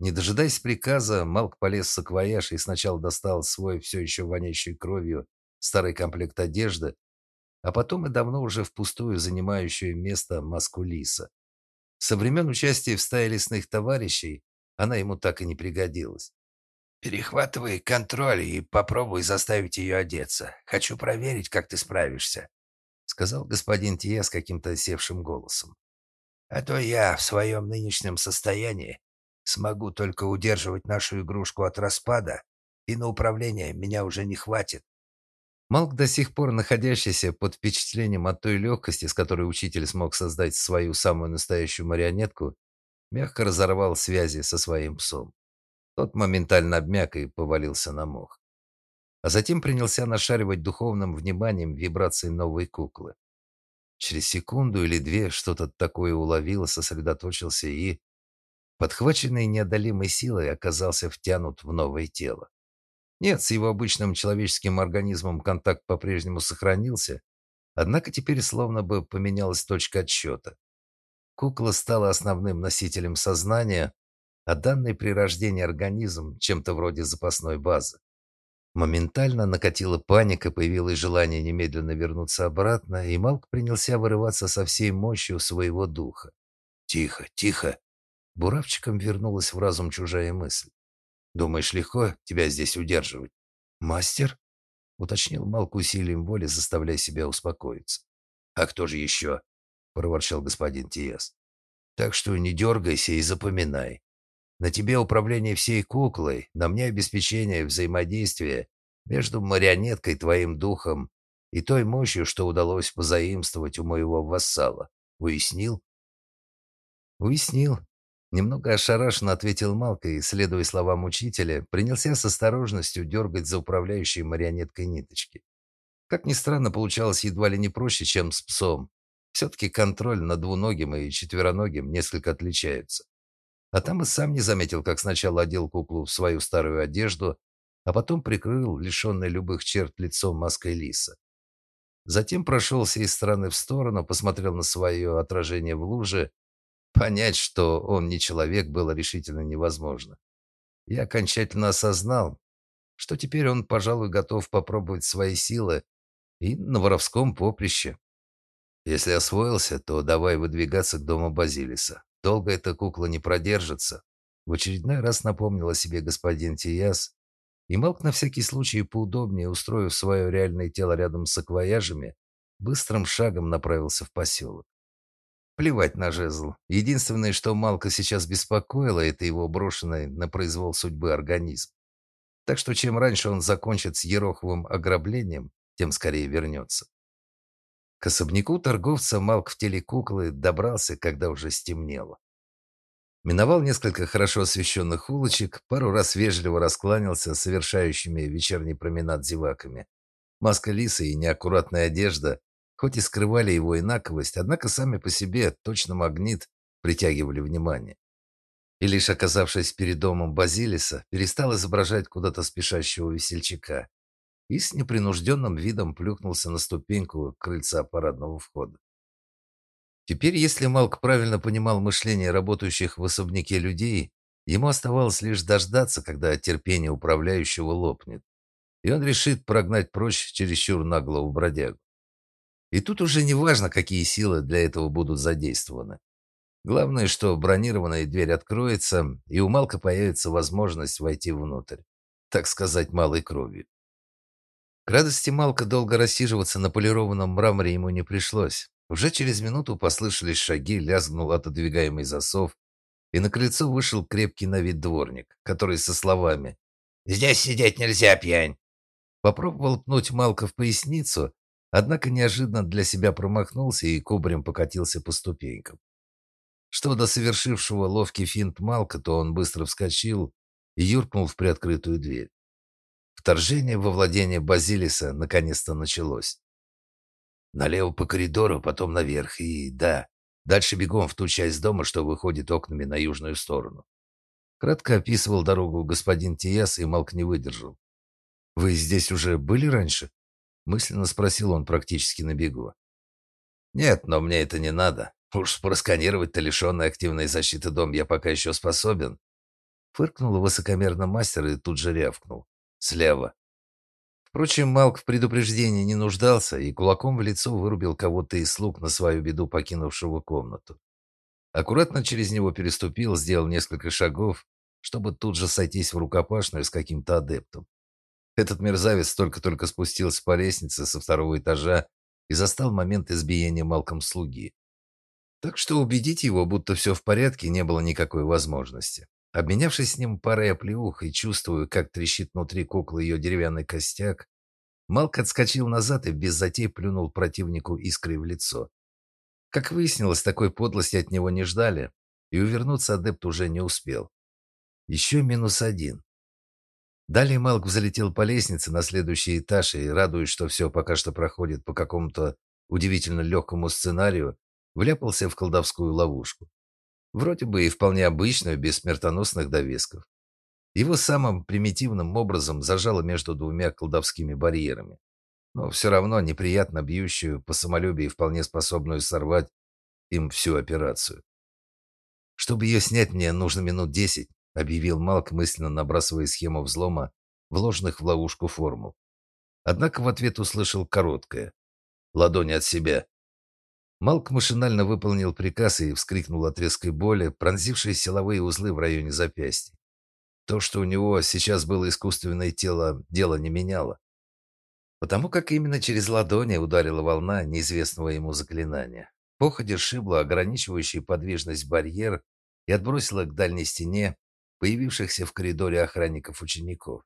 Не дожидаясь приказа, Малк полез в саквояж и сначала достал свой все еще воняющий кровью старый комплект одежды, а потом и давно уже впустую занимающую место маску лиса. Со времен участия в стае лесных товарищей она ему так и не пригодилась. «Перехватывай контроль и попробуй заставить ее одеться. Хочу проверить, как ты справишься», — сказал господин Тия с каким-то севшим голосом. «А то я в своем нынешнем состоянии Смогу только удерживать нашу игрушку от распада, и на управление меня уже не хватит. Малк, до сих пор находящийся под впечатлением от той легкости, с которой учитель смог создать свою самую настоящую марионетку, мягко разорвал связи со своим псом. Тот моментально обмяк и повалился на мох. А затем принялся нашаривать духовным вниманием вибрации новой куклы. Через секунду или две что-то такое уловил, сосредоточился и подхваченный неодолимой силой, оказался втянут в новое тело. Нет, с его обычным человеческим организмом контакт по-прежнему сохранился, однако теперь словно бы поменялась точка отсчета. Кукла стала основным носителем сознания, а данный при рождении организм чем-то вроде запасной базы. Моментально накатила паника, появилось желание немедленно вернуться обратно, и Малк принялся вырываться со всей мощью своего духа. «Тихо, тихо!» Буравчиком вернулась в разум чужая мысль. «Думаешь, легко тебя здесь удерживать?» «Мастер?» — уточнил Малк усилием воли, заставляя себя успокоиться. «А кто же еще?» — проворчал господин Тиес. «Так что не дергайся и запоминай. На тебе управление всей куклой, на мне обеспечение взаимодействия между марионеткой, твоим духом и той мощью, что удалось позаимствовать у моего вассала. Уяснил?» «Уяснил», Немного ошарашенно ответил Малка и, следуя словам учителя, принялся с осторожностью дергать за управляющей марионеткой ниточки. Как ни странно, получалось едва ли не проще, чем с псом. Все-таки контроль над двуногим и четвероногим несколько отличается. А там и сам не заметил, как сначала одел куклу в свою старую одежду, а потом прикрыл лишенный любых черт лицом маской лиса. Затем прошелся из стороны в сторону, посмотрел на свое отражение в луже. Понять, что он не человек, было решительно невозможно. Я окончательно осознал, что теперь он, пожалуй, готов попробовать свои силы и на воровском поприще. Если освоился, то давай выдвигаться к дому Базилиса. Долго эта кукла не продержится. В очередной раз напомнил себе господин Тияс, и Малк на всякий случай поудобнее, устроив свое реальное тело рядом с акваяжами, быстрым шагом направился в поселок. Плевать на жезл. Единственное, что Малка сейчас беспокоило, это его брошенный на произвол судьбы организм. Так что чем раньше он закончит с Ероховым ограблением, тем скорее вернется. К особняку торговца Малк в теле куклы добрался, когда уже стемнело. Миновал несколько хорошо освещенных улочек, пару раз вежливо раскланялся совершающими вечерний променад зеваками. Маска лиса и неаккуратная одежда, хоть и скрывали его инаковость, однако сами по себе точно магнит притягивали внимание. И лишь оказавшись перед домом Базилиса, перестал изображать куда-то спешащего весельчака и с непринужденным видом плюхнулся на ступеньку крыльца парадного входа. Теперь, если Малк правильно понимал мышление работающих в особняке людей, ему оставалось лишь дождаться, когда терпение управляющего лопнет, и он решит прогнать прочь чересчур наглого бродягу. И тут уже не важно, какие силы для этого будут задействованы. Главное, что бронированная дверь откроется, и у Малка появится возможность войти внутрь, так сказать, малой кровью. К радости Малка долго рассиживаться на полированном мраморе ему не пришлось. Уже через минуту послышались шаги, лязгнул отодвигаемый засов, и на крыльцо вышел крепкий на вид дворник, который со словами «Здесь сидеть нельзя, пьянь!» Попробовал пнуть Малка в поясницу, однако неожиданно для себя промахнулся и кубарем покатился по ступенькам. Что до совершившего ловкий финт Малка, то он быстро вскочил и юркнул в приоткрытую дверь. Вторжение во владение Базилиса наконец-то началось. Налево по коридору, потом наверх. И да, дальше бегом в ту часть дома, что выходит окнами на южную сторону. Кратко описывал дорогу господин Тиас, и Малк не выдержал. «Вы здесь уже были раньше?» Мысленно спросил он практически на бегу. «Нет, но мне это не надо. Уж просканировать-то лишенный активной защиты дом я пока еще способен». Фыркнул высокомерно мастер и тут же рявкнул. «Слева». Впрочем, Малк в предупреждении не нуждался и кулаком в лицо вырубил кого-то из слуг на свою беду покинувшего комнату. Аккуратно через него переступил, сделал несколько шагов, чтобы тут же сойтись в рукопашную с каким-то адептом. Этот мерзавец только-только спустился по лестнице со второго этажа и застал момент избиения Малком слуги. Так что убедить его, будто все в порядке, не было никакой возможности. Обменявшись с ним парой оплеух и чувствуя, как трещит внутри куклы ее деревянный костяк, Малк отскочил назад и без затей плюнул противнику искрой в лицо. Как выяснилось, такой подлости от него не ждали, и увернуться адепт уже не успел. Еще минус один. Далее Малк взлетел по лестнице на следующий этаж и, радуясь, что все пока что проходит по какому-то удивительно легкому сценарию, вляпался в колдовскую ловушку. Вроде бы и вполне обычную, без смертоносных довесков. Его самым примитивным образом зажало между двумя колдовскими барьерами. Но все равно неприятно бьющую по самолюбию и вполне способную сорвать им всю операцию. «Чтобы ее снять, мне нужно минут десять», объявил Малк, мысленно набрасывая схему взлома, вложенных в ловушку формул. Однако в ответ услышал короткое. «Ладони от себя». Малк машинально выполнил приказ и вскрикнул от резкой боли, пронзившей силовые узлы в районе запястья. То, что у него сейчас было искусственное тело, дело не меняло. Потому как именно через ладони ударила волна неизвестного ему заклинания. Походе сшибла ограничивающий подвижность барьер и отбросила к дальней стене появившихся в коридоре охранников-учеников.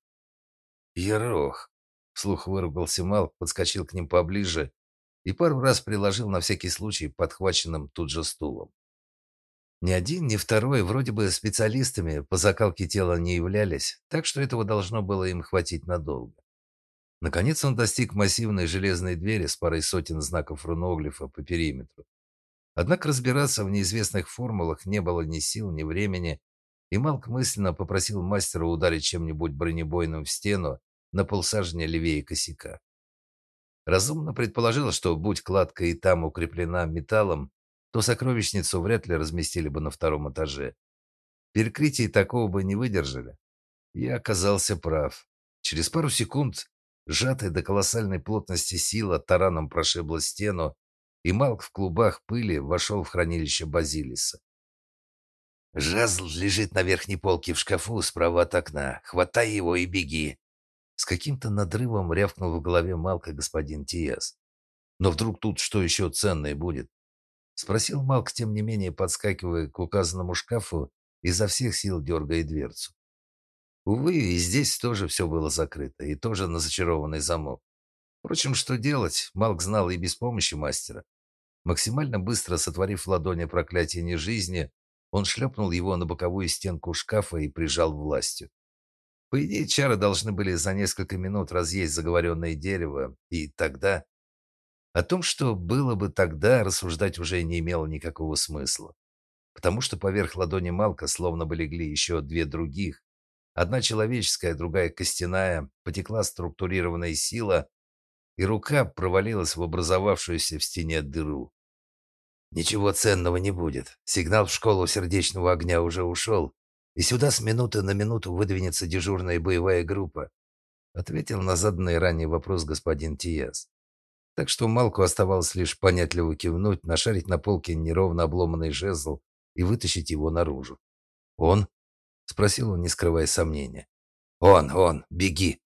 «Ерох!» — вслух выругался Малк, подскочил к ним поближе и пару раз приложил на всякий случай подхваченным тут же стулом. Ни один, ни второй вроде бы специалистами по закалке тела не являлись, так что этого должно было им хватить надолго. Наконец он достиг массивной железной двери с парой сотен знаков руноглифа по периметру. Однако разбираться в неизвестных формулах не было ни сил, ни времени, и Малк мысленно попросил мастера ударить чем-нибудь бронебойным в стену на полсажня левее косяка. Разумно предположил, что будь кладка и там укреплена металлом, то сокровищницу вряд ли разместили бы на втором этаже. Перекрытий такого бы не выдержали. Я оказался прав. Через пару секунд Сжатая до колоссальной плотности сила тараном прошибла стену, и Малк в клубах пыли вошел в хранилище Базилиса. «Жезл лежит на верхней полке в шкафу справа от окна. Хватай его и беги!» С каким-то надрывом рявкнул в голове Малка господин Тиас. «Но вдруг тут что еще ценное будет?» Спросил Малк, тем не менее, подскакивая к указанному шкафу, изо всех сил дергая дверцу. Увы, и здесь тоже все было закрыто, и тоже на зачарованный замок. Впрочем, что делать, Малк знал и без помощи мастера. Максимально быстро сотворив в ладони проклятие нежизни, он шлепнул его на боковую стенку шкафа и прижал властью. По идее, чары должны были за несколько минут разъесть заговоренное дерево, и тогда... О том, что было бы тогда, рассуждать уже не имело никакого смысла. Потому что поверх ладони Малка словно бы легли еще две других, Одна человеческая, другая костяная, потекла структурированная сила, и рука провалилась в образовавшуюся в стене дыру. Ничего ценного не будет. Сигнал в школу сердечного огня уже ушел, и сюда с минуты на минуту выдвинется дежурная боевая группа, ответил на заданный ранее вопрос господин Тиес. Так что Малку оставалось лишь понятливо кивнуть, нашарить на полке неровно обломанный жезл и вытащить его наружу. Он спросил он, не скрывая сомнения. Он, он, беги.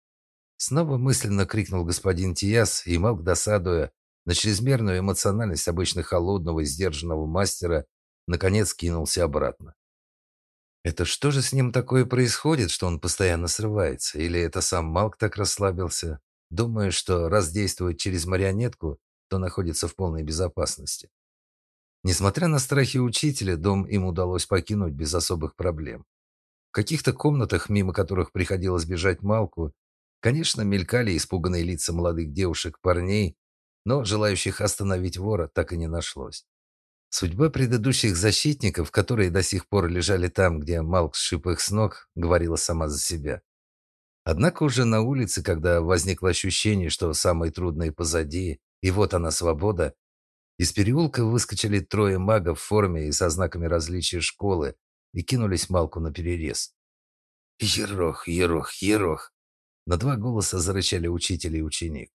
Снова мысленно крикнул господин Тиас, и Малк, досадуя на чрезмерную эмоциональность обычно холодного и сдержанного мастера, наконец кинулся обратно. Это что же с ним такое происходит, что он постоянно срывается? Или это сам Малк так расслабился, думая, что раз действует через марионетку, то находится в полной безопасности? Несмотря на страхи учителя, дом им удалось покинуть без особых проблем каких-то комнатах, мимо которых приходилось бежать Малку, конечно, мелькали испуганные лица молодых девушек, парней, но желающих остановить вора так и не нашлось. Судьба предыдущих защитников, которые до сих пор лежали там, где Малк сшиб их с ног, говорила сама за себя. Однако уже на улице, когда возникло ощущение, что самое трудное позади, и вот она свобода, из переулка выскочили трое магов в форме и со знаками различия школы, и кинулись Малку на перерез. «Ерох, ерох, ерох!» На два голоса зарычали учитель и ученик.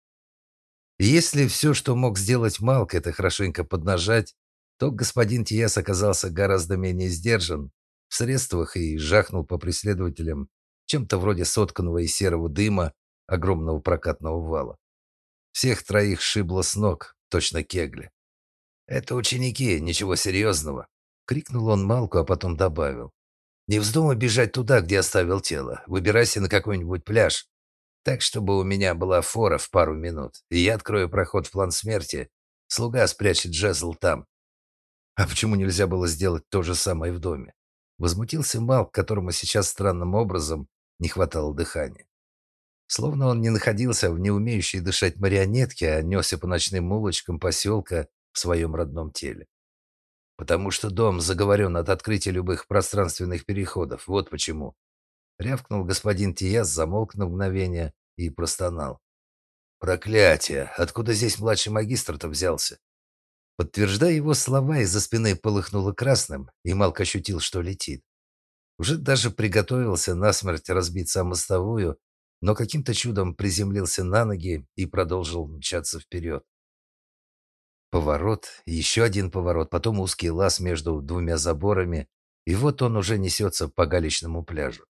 Если все, что мог сделать Малк, это хорошенько поднажать, то господин Тиас оказался гораздо менее сдержан в средствах и жахнул по преследователям чем-то вроде сотканного из серого дыма огромного прокатного вала. Всех троих шибло с ног, точно кегли. «Это ученики, ничего серьезного», крикнул он Малку, а потом добавил: "Не вздумай бежать туда, где оставил тело. Выбирайся на какой-нибудь пляж, так чтобы у меня была фора в пару минут, и я открою проход в план смерти. Слуга спрячет жезл там". А почему нельзя было сделать то же самое в доме? Возмутился Малк, которому сейчас странным образом не хватало дыхания. Словно он не находился в неумеющей дышать марионетке, а несся по ночным улочкам поселка в своем родном теле. Потому что дом заговорен от открытия любых пространственных переходов. Вот почему. Рявкнул господин Тияс, замолк на мгновение и простонал. Проклятие! Откуда здесь младший магистр-то взялся? Подтверждая его слова, из-за спины полыхнуло красным, и Малк ощутил, что летит. Уже даже приготовился насмерть разбиться о мостовую, но каким-то чудом приземлился на ноги и продолжил мчаться вперед. Поворот, еще один поворот, потом узкий лаз между двумя заборами, и вот он уже несется по галечному пляжу.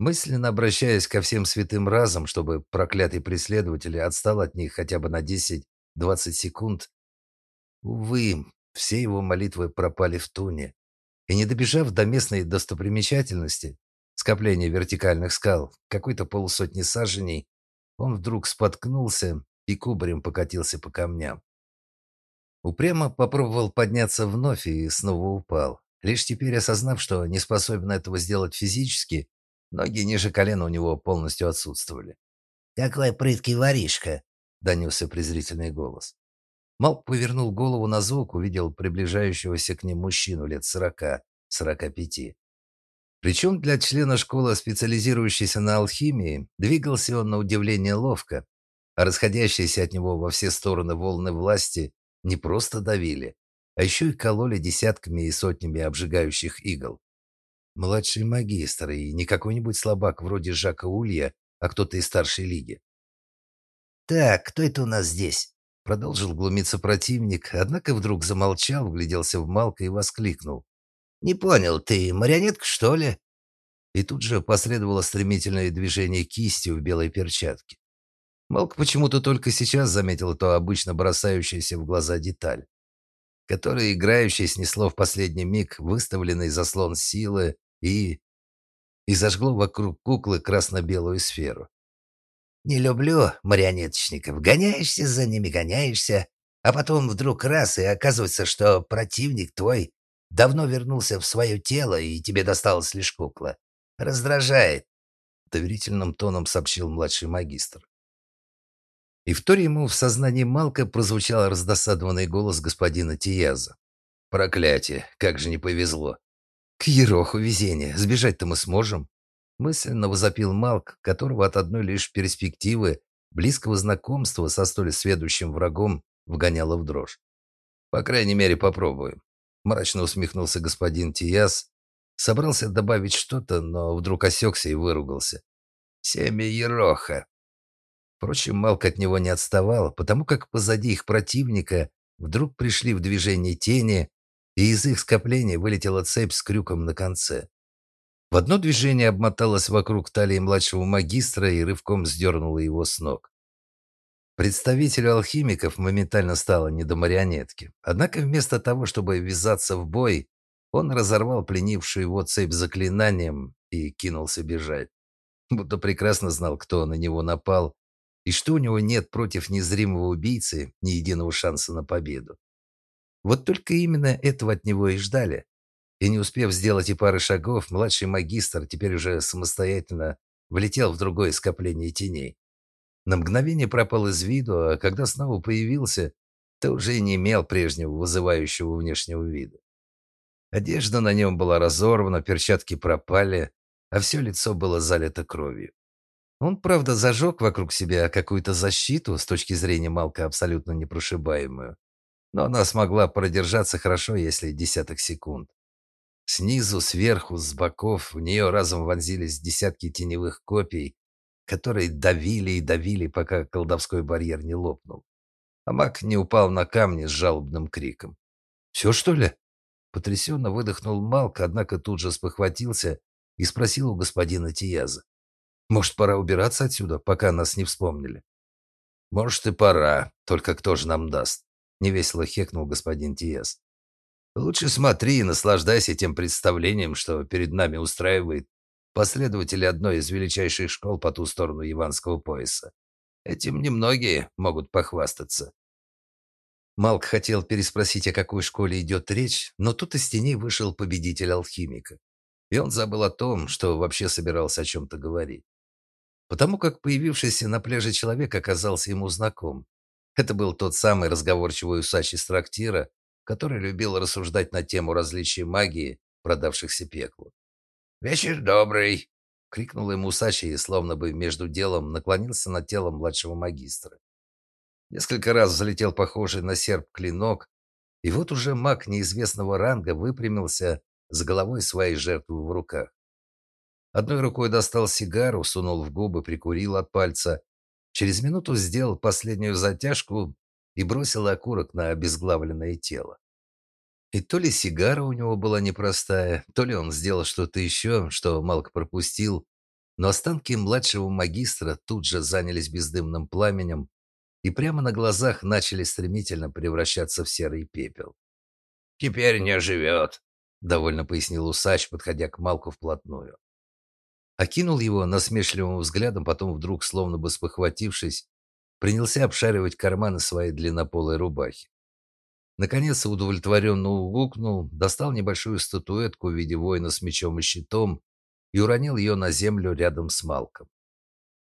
Мысленно обращаясь ко всем святым разом, чтобы проклятый преследователь отстал от них хотя бы на 10-20 секунд, увы, все его молитвы пропали в туне. И не добежав до местной достопримечательности, скопления вертикальных скал, какой-то полусотни саженей, он вдруг споткнулся и кубарем покатился по камням. Упрямо попробовал подняться вновь и снова упал. Лишь теперь осознав, что не способен этого сделать физически, ноги ниже колена у него полностью отсутствовали. «Какой прыткий воришка!» — донесся презрительный голос. Малк повернул голову на звук, увидел приближающегося к ним мужчину лет сорока, сорока пяти. Причем для члена школы, специализирующейся на алхимии, двигался он на удивление ловко, а расходящиеся от него во все стороны волны власти не просто давили, а еще и кололи десятками и сотнями обжигающих игл. Младший магистр и не какой-нибудь слабак вроде Жака Улья, а кто-то из старшей лиги. «Так, кто это у нас здесь?» Продолжил глумиться противник, однако вдруг замолчал, вгляделся в Малка и воскликнул. «Не понял, ты марионетка, что ли?» И тут же последовало стремительное движение кистью в белой перчатке. Малк почему-то только сейчас заметил эту обычно бросающуюся в глаза деталь, которая играющая снесло в последний миг выставленный заслон силы и... и зажгло вокруг куклы красно-белую сферу. «Не люблю марионеточников. Гоняешься за ними, гоняешься, а потом вдруг раз, и оказывается, что противник твой Давно вернулся в свое тело, и тебе досталась лишь кукла. Раздражает, доверительным тоном сообщил младший магистр. И в вторе ему в сознании Малка прозвучал раздосадованный голос господина Тияза. «Проклятие! Как же не повезло!» «К ероху везения! Сбежать-то мы сможем!» Мысленно возопил Малк, которого от одной лишь перспективы близкого знакомства со столь сведущим врагом вгоняло в дрожь. «По крайней мере, попробуем. Мрачно усмехнулся господин Тияс. Собрался добавить что-то, но вдруг осекся и выругался. «Семя Ероха!» Впрочем, Малк от него не отставал, потому как позади их противника вдруг пришли в движение тени, и из их скопления вылетела цепь с крюком на конце. В одно движение обмоталась вокруг талии младшего магистра и рывком сдернула его с ног. Представителю алхимиков моментально стало не до марионетки. Однако вместо того, чтобы ввязаться в бой, он разорвал пленившую его цепь заклинанием и кинулся бежать. Будто прекрасно знал, кто на него напал, и что у него нет против незримого убийцы ни единого шанса на победу. Вот только именно этого от него и ждали. И не успев сделать и пары шагов, младший магистр теперь уже самостоятельно влетел в другое скопление теней. На мгновение пропал из виду, а когда снова появился, то уже не имел прежнего вызывающего внешнего вида. Одежда на нем была разорвана, перчатки пропали, а все лицо было залито кровью. Он, правда, зажег вокруг себя какую-то защиту, с точки зрения Малка абсолютно непрошибаемую, но она смогла продержаться хорошо, если десяток секунд. Снизу, сверху, с боков в нее разом вонзились десятки теневых копий, которые давили и давили, пока колдовской барьер не лопнул. А маг не упал на камни с жалобным криком. «Все, что ли?» Потрясенно выдохнул Малк, однако тут же спохватился и спросил у господина Тияза. «Может, пора убираться отсюда, пока нас не вспомнили?» «Может, и пора, только кто же нам даст?» Невесело хекнул господин Тиез. «Лучше смотри и наслаждайся тем представлением, что перед нами устраивает последователи одной из величайших школ по ту сторону Иванского пояса. Этим немногие могут похвастаться. Малк хотел переспросить, о какой школе идет речь, но тут из теней вышел победитель алхимика. И он забыл о том, что вообще собирался о чем-то говорить. Потому как появившийся на пляже человек оказался ему знаком. Это был тот самый разговорчивый усач из трактира, который любил рассуждать на тему различий магии, продавшихся пеклу. «Вечер добрый!» — крикнул ему Сачи и словно бы между делом наклонился над телом младшего магистра. Несколько раз взлетел похожий на серп клинок, и вот уже маг неизвестного ранга выпрямился с головой своей жертвы в руках. Одной рукой достал сигару, сунул в губы, прикурил от пальца. Через минуту сделал последнюю затяжку и бросил окурок на обезглавленное тело. И то ли сигара у него была непростая, то ли он сделал что-то еще, что Малк пропустил, но останки младшего магистра тут же занялись бездымным пламенем и прямо на глазах начали стремительно превращаться в серый пепел. «Теперь не живет», — довольно пояснил усач, подходя к Малку вплотную. Окинул его насмешливым взглядом, потом вдруг, словно бы спохватившись, принялся обшаривать карманы своей длиннополой рубахи. Наконец удовлетворенно угукнул, достал небольшую статуэтку в виде воина с мечом и щитом и уронил ее на землю рядом с Малком.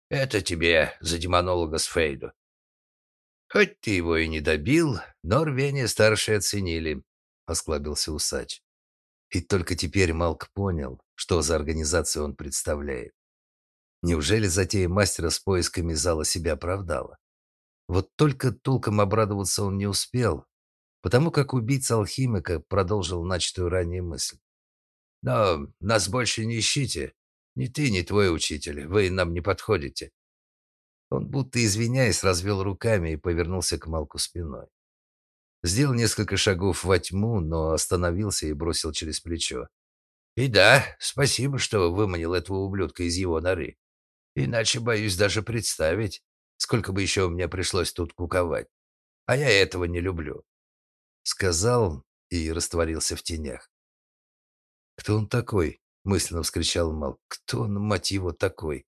Это тебе за демонолога с Фейду. Хоть ты его и не добил, но рвение старшие оценили, — осклабился усач. И только теперь Малк понял, что за организацию он представляет. Неужели затея мастера с поисками зала себя оправдала? Вот только толком обрадоваться он не успел, потому как убийца алхимика продолжил начатую ранее мысль. «Но нас больше не ищите. Ни ты, ни твой учитель. Вы нам не подходите». Он, будто извиняясь, развел руками и повернулся к Малку спиной. Сделал несколько шагов во тьму, но остановился и бросил через плечо. «И да, спасибо, что выманил этого ублюдка из его норы. Иначе боюсь даже представить, сколько бы еще мне пришлось тут куковать. А я этого не люблю. Сказал и растворился в тенях. «Кто он такой?» — мысленно вскричал Мал. «Кто он, мать его, такой?»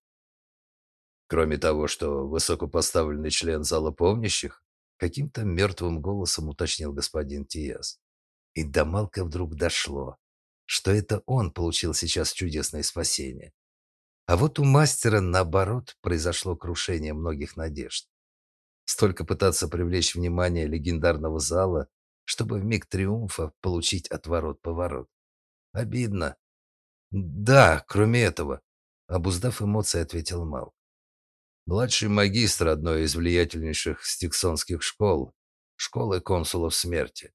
Кроме того, что высокопоставленный член зала помнящих, каким-то мертвым голосом уточнил господин Тиес. И до Малка вдруг дошло, что это он получил сейчас чудесное спасение. А вот у мастера, наоборот, произошло крушение многих надежд. Столько пытаться привлечь внимание легендарного зала, чтобы в миг триумфа получить отворот-поворот. Обидно. Да, кроме этого, обуздав эмоции, ответил Мал. Младший магистр одной из влиятельнейших стиксонских школ, школы консулов смерти.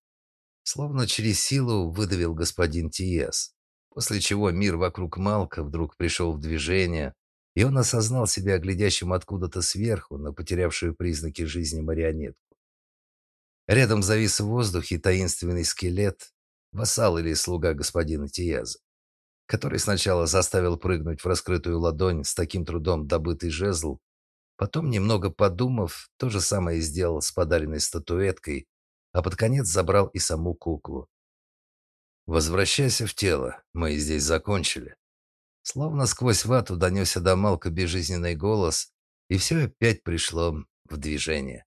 Словно через силу выдавил господин Тиес после чего мир вокруг Малка вдруг пришел в движение, и он осознал себя глядящим откуда-то сверху на потерявшую признаки жизни марионетку. Рядом завис в воздухе таинственный скелет, вассал или слуга господина Тияза, который сначала заставил прыгнуть в раскрытую ладонь с таким трудом добытый жезл, потом, немного подумав, то же самое сделал с подаренной статуэткой, а под конец забрал и саму куклу. «Возвращайся в тело, мы здесь закончили». Словно сквозь вату донесся до Малка безжизненный голос, и все опять пришло в движение.